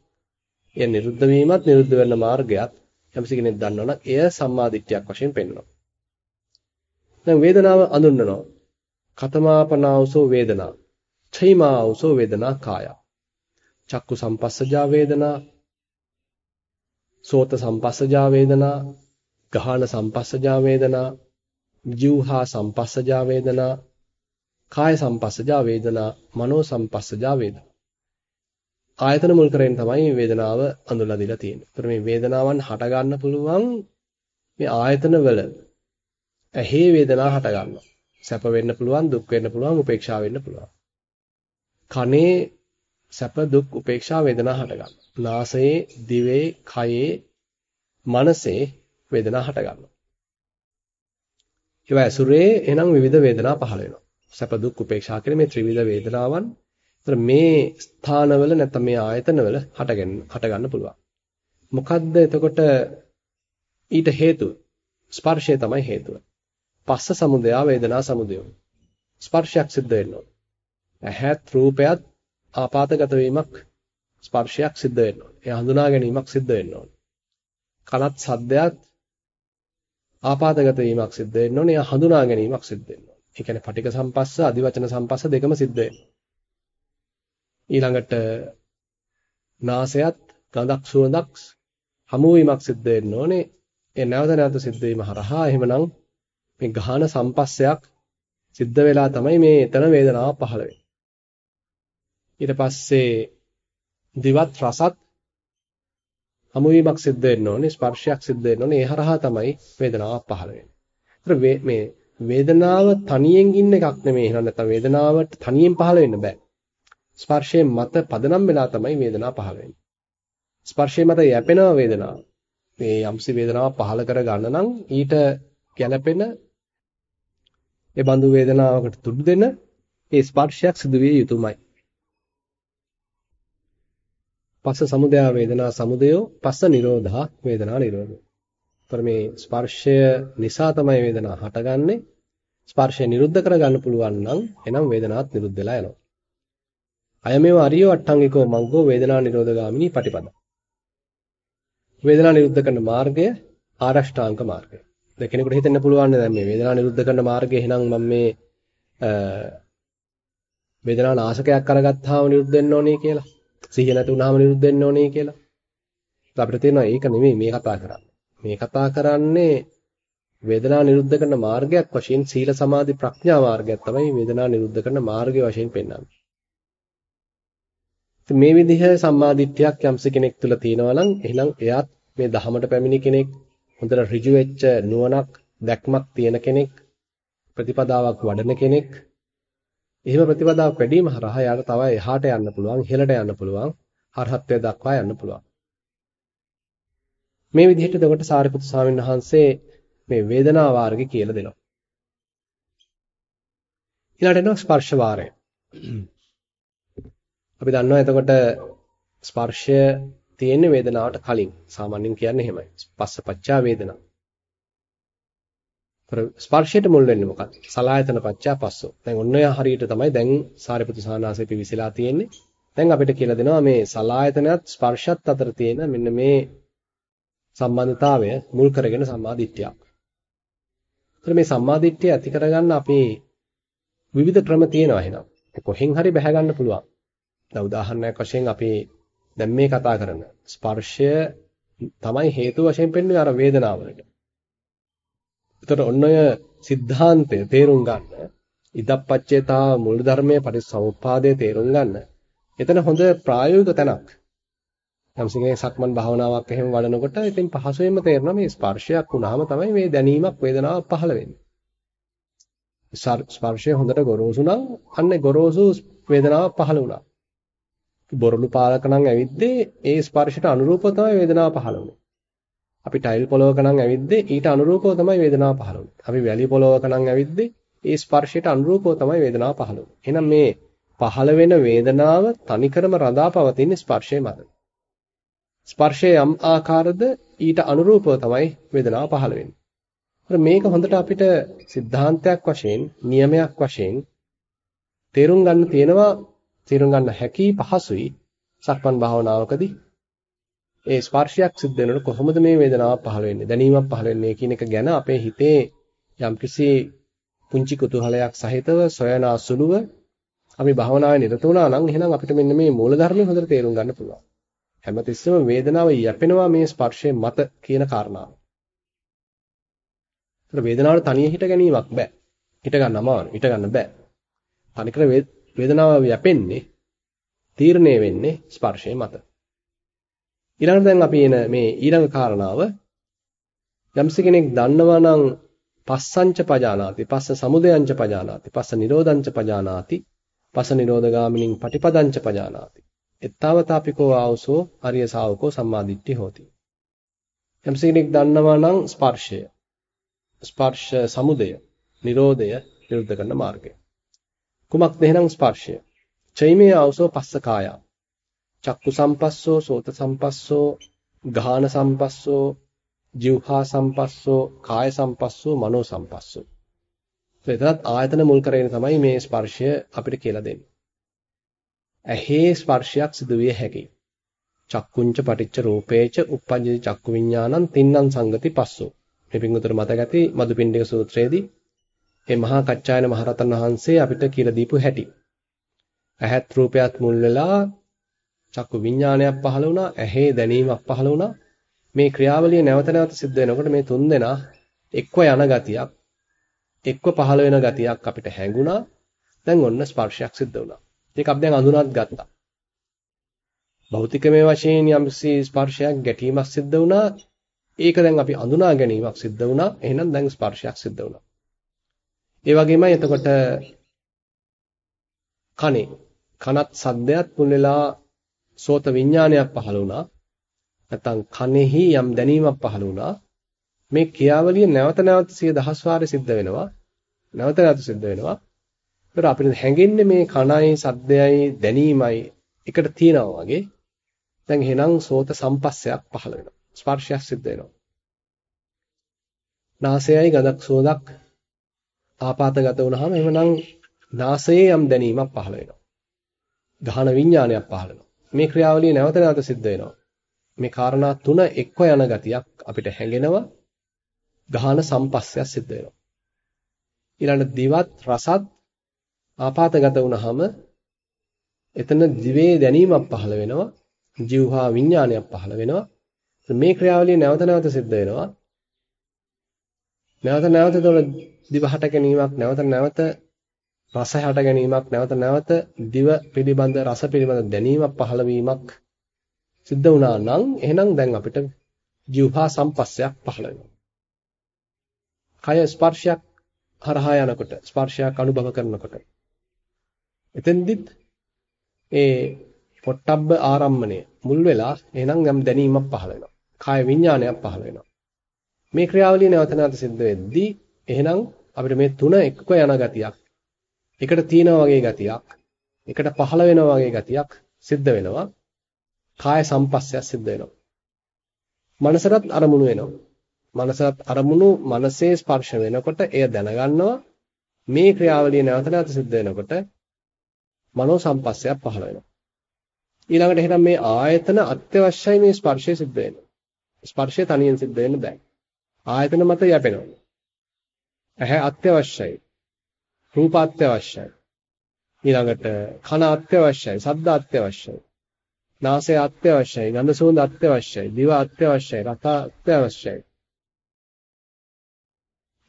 එය නිරුද්ධ වීමත් නිරුද්ධ වෙන මාර්ගයත් යම්සි කෙනෙක් දන්නවනම් එය සම්මාදිට්ඨියක් වශයෙන් පෙන්වනවා. දැන් වේදනාව අඳුන්වනවා. කතමාපනාවසෝ වේදනා. ඡයිමාවසෝ වේදනා කාය. චක්කු සම්පස්සජා වේදනා. සෝත සම්පස්සජා වේදනා. ගහන සම්පස්සජා වේදනා. ජීවහා සම්පස්සජා වේදනා. කාය සම්පස්සජා වේදනා. මනෝ සම්පස්සජා වේදනා. ආයතන මුල් කරගෙන තමයි වේදනාව අඳුල්ලා දීලා තියෙන්නේ. ඒතර මේ වේදනාවන් හට ගන්න පුළුවන් මේ ආයතන වල ඇහි වේදනා හට ගන්නවා. සැප වෙන්න පුළුවන්, දුක් වෙන්න පුළුවන්, උපේක්ෂා වෙන්න පුළුවන්. කනේ සැප දුක් උපේක්ෂා වේදනා හට ගන්නවා. නාසයේ, දිවේ, කයේ, මනසේ වේදනා හට ගන්නවා. ඒවා ඇසුරේ එනම් විවිධ වේදනා පහළ වෙනවා. සැප දුක් උපේක්ෂා කියන මේ ත්‍රිවිධ වේදනාවන් ඒතර මේ ස්ථානවල නැත්නම් මේ ආයතනවල හටගන්න හට ගන්න පුළුවන්. මොකද්ද එතකොට ඊට හේතුව? ස්පර්ශය තමයි හේතුව. පස්ස සමුදය වේදනා සමුදය. ස්පර්ශයක් සිද්ධ වෙන්න ඕන. ඇහත් රූපයත් ආපాతගත වීමක් ස්පර්ශයක් සිද්ධ වෙන්න ඕන. ඒ හඳුනා ගැනීමක් සිද්ධ වෙන්න ඕන. කනත් සද්දයක් ආපాతගත වීමක් සිද්ධ වෙන්න ඕනේ. ඒ හඳුනා ගැනීමක් සිද්ධ වෙන්න ඕනේ. ඒ කියන්නේ පටික සම්පස්ස, අදිවචන සම්පස්ස දෙකම සිද්ධ වෙනවා. ඊළඟට නාසයත් ගඳක් සුවඳක් හමු වීමක් සිද්ධ වෙන්න ඕනේ. ඒ නැවත නැවත සිද්ධ වීම හරහා එහෙමනම් මේ ගහන සම්පස්සයක් සිද්ධ වෙලා තමයි මේ එතන වේදනාව පහළ වෙන්නේ. ඊට පස්සේ දිවත් රසත් හමු වීමක් සිද්ධ වෙන්න ඕනේ ස්පර්ශයක් සිද්ධ වෙන්න ඕනේ ඒ හරහා තමයි වේදනාවක් පහළ වෙන්නේ. මේ වේදනාව තනියෙන් ඉන්න එකක් නෙමෙයි. එහෙනම් නැත්නම් වේදනාවට තනියෙන් පහළ වෙන්න බෑ. ස්පර්ශයෙන් මත පදනම් වෙලා තමයි වේදනාව පහළ වෙන්නේ. ස්පර්ශයෙන් මත යැපෙන වේදනාව. මේ යම්සි වේදනාවක් පහළ කර ගන්න නම් ඊට ගැළපෙන ඒ බඳු වේදනාවකට තුඩු දෙන ඒ ස්පර්ශයක් සිදු විය යුතුමයි. පස්ස සමුදය වේදනා සමුදයෝ පස්ස නිරෝධා වේදනා නිරෝධෝ. ତර මේ ස්පර්ශය නිසා තමයි වේදනාව හටගන්නේ. ස්පර්ශය නිරුද්ධ කරගන්න පුළුවන් නම් එනම් වේදනාවත් නිරුද්ධ වෙලා යනවා. අයමෙව අරියෝ අට්ඨංගිකෝ මග්ගෝ වේදනා නිරෝධගාමිනී පටිපදා. වේදනා නිරුද්ධ කරන මාර්ගය ආරෂ්ඨාංග මාර්ගය. දැන් කෙනෙකුට හිතෙන්න පුළුවන් දැන් මේ වේදනා නිරුද්ධ කරන මාර්ගය එහෙනම් මම මේ වේදනා නාශකයක් අරගත්තාම නිරුද්ධ වෙන්න ඕනේ කියලා. සිහිය නැති වුනහම නිරුද්ධ වෙන්න ඕනේ කියලා. අපිට තේරෙනවා ඒක නෙමෙයි මේ කතා කරන්නේ. මේ කතා කරන්නේ වේදනා නිරුද්ධ කරන මාර්ගයක් වශයෙන් සීල සමාධි ප්‍රඥා මාර්ගයක් තමයි වේදනා නිරුද්ධ කරන මාර්ගය වශයෙන් පෙන්වන්නේ. මේ විදිහ සම්මාදිට්ඨියක් යම්ස කෙනෙක් තුල තියෙනවා නම් එහෙනම් එයාත් මේ ධහමට පැමිණි කෙනෙක් හොඳට ඍජු වෙච්ච නුවණක් දැක්මක් තියෙන කෙනෙක් ප්‍රතිපදාවක් වඩන කෙනෙක් එහෙම ප්‍රතිපදාවක් වැඩිම හරහා යාට තව එහාට යන්න පුළුවන් ඉහළට යන්න පුළුවන් හරහත්ත්වයට දක්වා යන්න පුළුවන් මේ විදිහට එතකොට සාරිපුත්තු ස්වාමීන් වහන්සේ මේ වේදනා වාර්ගය කියලා දෙනවා ඊළඟට එනවා ස්පර්ශ වාරය අපි දන්නවා එතකොට ස්පර්ශය තියෙන වේදනාවට කලින් සාමාන්‍යයෙන් කියන්නේ එහෙමයි. පස්සපච්චා වේදනා. ස්පර්ශයට මුල් වෙන්නේ මොකක්ද? සලායතන පච්චා පස්සෝ. දැන් ඔන්න ඔය හරියට තමයි දැන් සාරිපුත්‍ර සානාසය පිවිසලා තියෙන්නේ. දැන් අපිට කියලා දෙනවා මේ සලායතනයත් ස්පර්ශත් අතර තියෙන මෙන්න මේ සම්බන්ධතාවය මුල් කරගෙන සම්මාදිට්ඨියක්. ඒතර මේ සම්මාදිට්ඨිය ඇති කරගන්න අපි විවිධ ක්‍රම තියෙනවා එහෙනම්. කොහෙන් හරි බැහැ ගන්න පුළුවන්. දැන් උදාහරණයක් වශයෙන් අපි දැන් මේ කතා කරන ස්පර්ශය තමයි හේතු වශයෙන් පෙන්වන්නේ අර වේදනාවලට. එතකොට ඔන්න ඔය સિદ્ધාන්තය තේරුම් ගන්න. ඉදප්පච්චේතා මුල් ධර්මයේ පරිසම්පාදයේ තේරුම් ගන්න. එතන හොඳ ප්‍රායෝගික තැනක්. සම්සිංගේ සක්මන් භාවනාවක් එහෙම වඩනකොට ඉතින් පහසුවෙන්ම තේරෙනවා මේ ස්පර්ශයක් වුණාම තමයි මේ දැනීමක් වේදනාවක් පහළ වෙන්නේ. ස්පර්ශය හොඳට ගොරෝසු නම් අන්නේ ගොරෝසු වේදනාවක් පහළ වුණා. බොරළු පාලක නම් ඇවිද්දී ඒ ස්පර්ශයට අනුරූපව තමයි වේදනාව පහළ වුනේ. අපි ටයිල් පොලවක නම් ඇවිද්දේ ඊට අනුරූපව තමයි වේදනාව පහළ වෙන්නේ. අපි වැලි පොලවක නම් ඇවිද්දේ ඒ ස්පර්ශයට අනුරූපව තමයි වේදනාව පහළ වෙන්නේ. එහෙනම් මේ පහළ වෙන වේදනාව තනිකරම රඳා පවතින ස්පර්ශයේ මත. ස්පර්ශයේ යම් ආකාරද ඊට අනුරූපව තමයි වේදනාව පහළ වෙන්නේ. මේක හොඳට අපිට સિદ્ધාන්තයක් වශයෙන්, නියමයක් වශයෙන් තේරුම් ගන්න තියෙනවා, තේරුම් ගන්න හැකි පහසුයි සක්මන් භාවනාවකදී ඒ ස්පර්ශයක් සිද්ධ වෙනකොට කොහොමද මේ වේදනාව පහළ වෙන්නේ දැනීමක් පහළ වෙන්නේ කියන එක ගැන අපේ හිතේ යම්කිසි පුංචි කුතුහලයක් සහිතව සොයන අසුලුව අපි භාවනාවේ නිරත වුණා නම් එහෙනම් අපිට මෙන්න මේ මූලධර්මය හොඳට තේරුම් ගන්න පුළුවන්. හැමතිස්සෙම වේදනාව යැපෙනවා මේ ස්පර්ශයේ මත කියන කාරණාව. ඒතර වේදනාවට තනිය හිට ගැනීමක් බෑ. හිට ගන්න අමාරු. හිට ගන්න බෑ. තනිකර වේදනාව යැපෙන්නේ තීරණය වෙන්නේ ස්පර්ශයේ මත. ඊළඟට දැන් අපි එන මේ ඊළඟ කාරණාව යම්ස කෙනෙක් දන්නවා නම් පස්සංච පජානාති පස්ස සමුදයංච පජානාති පස්ස නිරෝධංච පජානාති පස්ස නිරෝධගාමිනින් පටිපදංච පජානාති. එත්තාවතාපිකෝ ආවසෝ අරිය ශාවකෝ සම්මාදිට්ඨි හෝති. යම්ස කෙනෙක් දන්නවා නම් ස්පර්ශය ස්පර්ශ සමුදය නිරෝධය නිරුද්ධ කරන මාර්ගය. කුමක්ද එහෙනම් ස්පර්ශය? චෛමේ ආවසෝ පස්සකාය. චක්කු සම්පස්සෝ සෝත සම්පස්සෝ ගාහන සම්පස්සෝ જીවහා සම්පස්සෝ කාය සම්පස්සෝ මනෝ සම්පස්සෝ. එතනත් ආයතන මුල් කරගෙන තමයි මේ ස්පර්ශය අපිට කියලා දෙන්නේ. ඇහි ස්පර්ශයක් සිදු විය හැකියි. චක්කුංච පටිච්ච රූපේච uppajjati චක්කු විඥානං තින්නම් සංගති පස්සෝ. මේ පිංගුතර මතක ඇති මදුපිණ්ඩික සූත්‍රයේදී මේ මහා කච්චායන මහරතන් වහන්සේ අපිට කියලා දීපු හැටි. ඇහත් රූපයත් මුල් වෙලා චක්කු විඥානයක් පහළ වුණා, ඇහි දැනීමක් පහළ වුණා. මේ ක්‍රියාවලිය නැවත නැවත සිද්ධ වෙනකොට මේ තුන් දෙනා එක්ව යන ගතියක් එක්ව පහළ වෙන ගතියක් අපිට හැඟුණා. දැන් ඔන්න ස්පර්ශයක් සිද්ධ වුණා. ඒක අපි දැන් අඳුනත් ගත්තා. භෞතිකමය වශයෙන් යම්සි ස්පර්ශයක් ගැටීමක් සිද්ධ වුණා. ඒක දැන් අපි අඳුනා ගැනීමක් සිද්ධ වුණා. එහෙනම් දැන් ස්පර්ශයක් සිද්ධ වුණා. ඒ වගේමයි එතකොට කනේ කනත් සද්දයක් මුල් වෙලා සෝත විඥානයක් පහළ වුණා. නැත්නම් කනෙහි යම් දැනීමක් පහළ වුණා. මේ ක්‍රියාවලිය නැවත නැවත සිය දහස් වාරේ සිද්ධ වෙනවා. නැවත නැවත සිද්ධ වෙනවා. ඒතර අපිට හැඟෙන්නේ මේ කණයි, සද්දයයි, දැනීමයි එකට තියෙනවා වගේ. දැන් එහෙනම් සෝත සම්පස්සයක් පහළ වෙනවා. ස්පර්ශයක් සිද්ධ වෙනවා. නාසයයි ගඳක් සුවඳක් ආපాతගත වුණාම එහෙනම් නාසයේ යම් දැනීමක් පහළ වෙනවා. ගහන විඥානයක් පහළ වෙනවා. මේ ක්‍රියාවලිය නැවත නැවත සිද්ධ වෙනවා. මේ කාරණා තුන එක්ව යන ගතියක් අපිට හැඟෙනවා. ගහන සම්පස්සයක් සිද්ධ වෙනවා. ඊළඟ දිවත් රසත් ආපాతගත වුනහම එතන දිවේ දැනීමක් පහළ වෙනවා. જીවහා විඥානයක් පහළ වෙනවා. මේ ක්‍රියාවලිය නැවත නැවත සිද්ධ වෙනවා. නැවත නැවත තොර දිව හට ගැනීමක් නැවත නැවත රස හට ගැනීමක් නැවත නැවත දිව පිළිබඳ රස පිළිබඳ දැනීමක් පහළ වීමක් සිද්ධ වුණා නම් එහෙනම් දැන් අපිට ජීවහා සම්පස්සයක් පහළ වෙනවා. කය ස්පර්ශයක් හරහා යනකොට ස්පර්ශයක් අනුභව කරනකොට එතෙන්දිත් ඒ පොට්ටබ්බ ආරම්මණය මුල් වෙලා එහෙනම් යම් දැනීමක් පහළ වෙනවා. කාය විඥානයක් පහළ වෙනවා. මේ ක්‍රියාවලිය නැවත නැවත සිද්ධ වෙද්දී එහෙනම් අපිට මේ තුන එක්ක යන ගතියක් එකට තියෙනා වගේ ගතියක් එකට පහළ වෙනවා වගේ ගතියක් සිද්ධ වෙනවා. කාය සම්පස්සයක් සිද්ධ වෙනවා. මනසටත් අරමුණු වෙනවා. මනසත් අරමුණු මනසේ ස්පර්ශ වෙනකොට එය දැනගන්නවා මේ ක්‍රියාවලිය නැවත නැවත සිද්ධ වෙනකොට මනෝ සම්පස්සයක් පහළ වෙනවා. ඊළඟට එහෙනම් මේ ආයතන අත්‍යවශ්‍යයි මේ ස්පර්ශය සිද්ධ වෙන්න. ස්පර්ශය තනියෙන් සිද්ධ වෙන්න බෑ. ආයතන මත යැපෙනවා. ඇහැ අත්‍යවශ්‍යයි. රූප අත්‍යවශ්‍යයි. ඊළඟට කන අත්‍යවශ්‍යයි. ශබ්ද අත්‍යවශ්‍යයි. නාසය අත්‍යවශ්‍යයි, ගඳ සුවඳ අත්‍යවශ්‍යයි, දිව අත්‍යවශ්‍යයි, රස අත්‍යවශ්‍යයි.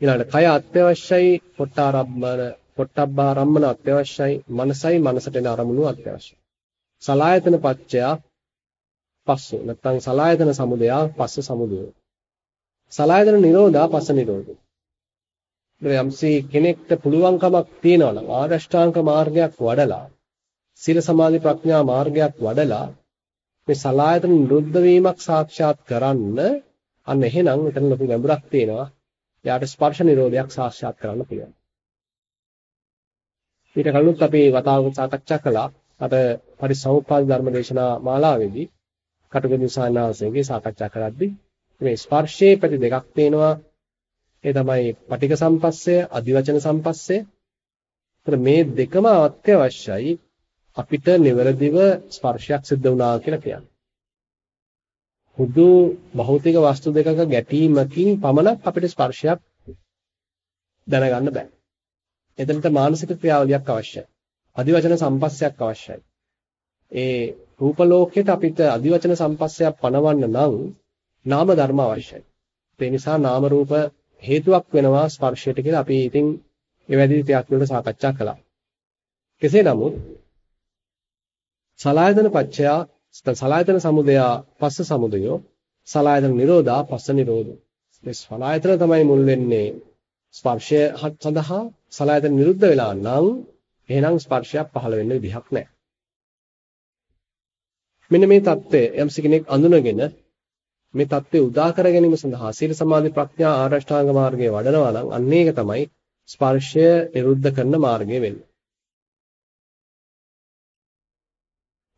ඊළඟට කය අත්‍යවශ්‍යයි පොට්ටාරම්මන පොට්ටබ්බාරම්මන අත්‍යවශ්‍යයි මනසයි මනසට එන අරමුණු අත්‍යවශ්‍යයි. සලායතන පච්චය පස්ස නැත්නම් සලායතන සමුදය පස්ස සමුදය. සලායතන නිරෝධා පස්ස නිරෝධය. යම්සි කෙනෙක්ට පුළුවන්කමක් තියෙනවා නම් ආරෂ්ඨාංග මාර්ගයක් වඩලා සීල සමාධි ප්‍රඥා මාර්ගයක් වඩලා මේ සලායතන නිරුද්ධ වීමක් සාක්ෂාත් කරන්න අන්න එහෙනම් එතන ලොකු ගැඹුරක් තියෙනවා. එයාට ස්පර්ශ නිරෝධයක් සාක්ෂාත් කරන්න පුළුවන්. ඊට කලිනුත් අපි වතාවක සාකච්ඡා කළා අර පරිසෞපාද ධර්මදේශනා මාලාවේදී කටුගෙඩි සානාසයෙන් සාකච්ඡා කරද්දී මේ ස්පර්ශයේ පැති දෙකක් තියෙනවා. ඒ තමයි පටික සම්පස්සය, අදිවචන සම්පස්සය. මේ දෙකම අත්‍යවශ්‍යයි අපිට නිවැරදිව ස්පර්ශයක් සිද්ධ වුණා කියලා කියන්නේ. හුදු භෞතික වස්තු දෙකක ගැටීමකින් පමණක් අපිට ස්පර්ශයක් දැනගන්න බෑ. එතනට මානසික ක්‍රියාවලියක් අවශ්‍යයි. අදිවචන සම්පස්සයක් අවශ්‍යයි. ඒ රූප ලෝකයට අපිට අදිවචන සම්පස්සයක් පනවන්න නම් නාම ධර්ම අවශ්‍යයි. ඒ නිසා නාම රූප හේතුවක් වෙනවා ස්පර්ශයට කියලා අපි ඉතින් එවැදි ටිකක් වලට සාකච්ඡා කළා. කෙසේ නමුත් සලායතන පච්චයා සලායතන සමුදය පස්ස සමුදයෝ සලායතන නිරෝධා පස්ස නිරෝධෝ. මේ සලායතන තමයි මුල් වෙන්නේ ස්පර්ශය සඳහා සලායතන නිරුද්ධ වෙලා නම් එහෙනම් ස්පර්ශයක් පහළ වෙන්න විදිහක් නැහැ. මෙන්න මේ தත්ත්වය යම්ස කෙනෙක් අඳුනගෙන මේ தත්ත්වය උදා කර ගැනීම සඳහා සීල සමාධි ප්‍රඥා ආරෂ්ඨාංග මාර්ගයේ වඩනවා නම් අන්න ඒක තමයි ස්පර්ශය නිරුද්ධ කරන මාර්ගය වෙන්නේ.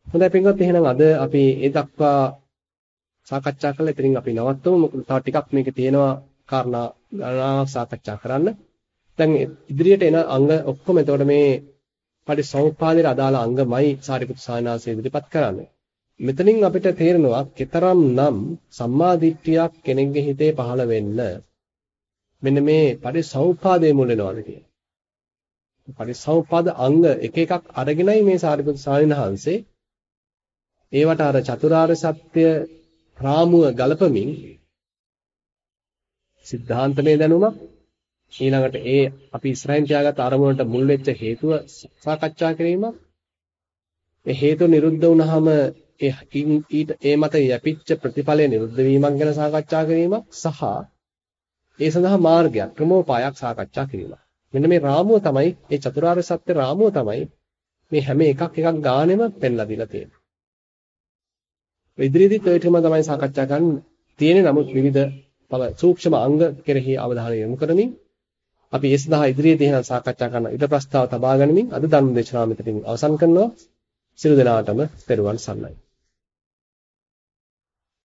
හොඳයි පින්වත් එහෙනම් අද අපි ඒ දක්වා සාකච්ඡා කළා. ඉතින් අපි නවත්තමු. මොකද තව ටිකක් මේකේ තියෙනවා කාරණා ගණනාවක් සාකච්ඡා කරන්න. දැන් ඉදිරියට එන අංග ඔක්කොම එතකොට මේ පරිසෞපාදයේ අදාළ අංගමයි සාරිපුත් සායනාසේ ඉදිරිපත් කරන්නේ. මෙතනින් අපිට තේරෙනවා කතරම් නම් සම්මාදිට්ඨියක් කෙනෙක්ගේ හිතේ පහළ වෙන්න මෙන්න මේ පරිසෞපාදයේ මුල් වෙනවාද කියන. පරිසෞපාද අංග එක එකක් අරගෙනයි මේ සාරිපුත් සාරිණහන්සේ ඒවට අර චතුරාර්ය සත්‍ය රාමුව ගලපමින් සිද්ධාන්තමය දැනුමක් ඊළඟට ඒ අපි ඉස්රායිල් තියාගත් අරමුණට මුල් වෙච්ච හේතුව සාකච්ඡා කිරීමක් ඒ හේතු නිරුද්ධ වුණාම ඊට ඒ මත යැපිච්ච ප්‍රතිඵලය නිරුද්ධ වීමක් ගැන සාකච්ඡා කිරීමක් සහ ඒ සඳහා මාර්ගයක් ක්‍රමෝපායක් සාකච්ඡා කිරීමක් මෙන්න මේ රාමුව තමයි මේ චතුරාර්ය සත්‍ය රාමුව තමයි මේ හැම එකක් එකක් ගානෙම පෙන්ලා දීලා තියෙන්නේ ඉදිරියේදීත් ඔය ටෙම තමයි සාකච්ඡා කරන්න තියෙන්නේ. නමුත් විවිධ තව සූක්ෂම අංග කෙරෙහි අවධානය යොමු කරමින් අපි ඒ සඳහා ඉදිරියේදී එහෙනම් සාකච්ඡා කරන ඊට ප්‍රස්තාව තබා ගනිමින් අද ධර්ම දේශනාව මෙතනින් අවසන් කරනවා. සියලු දෙනාටම පෙරවන් සන්නයි.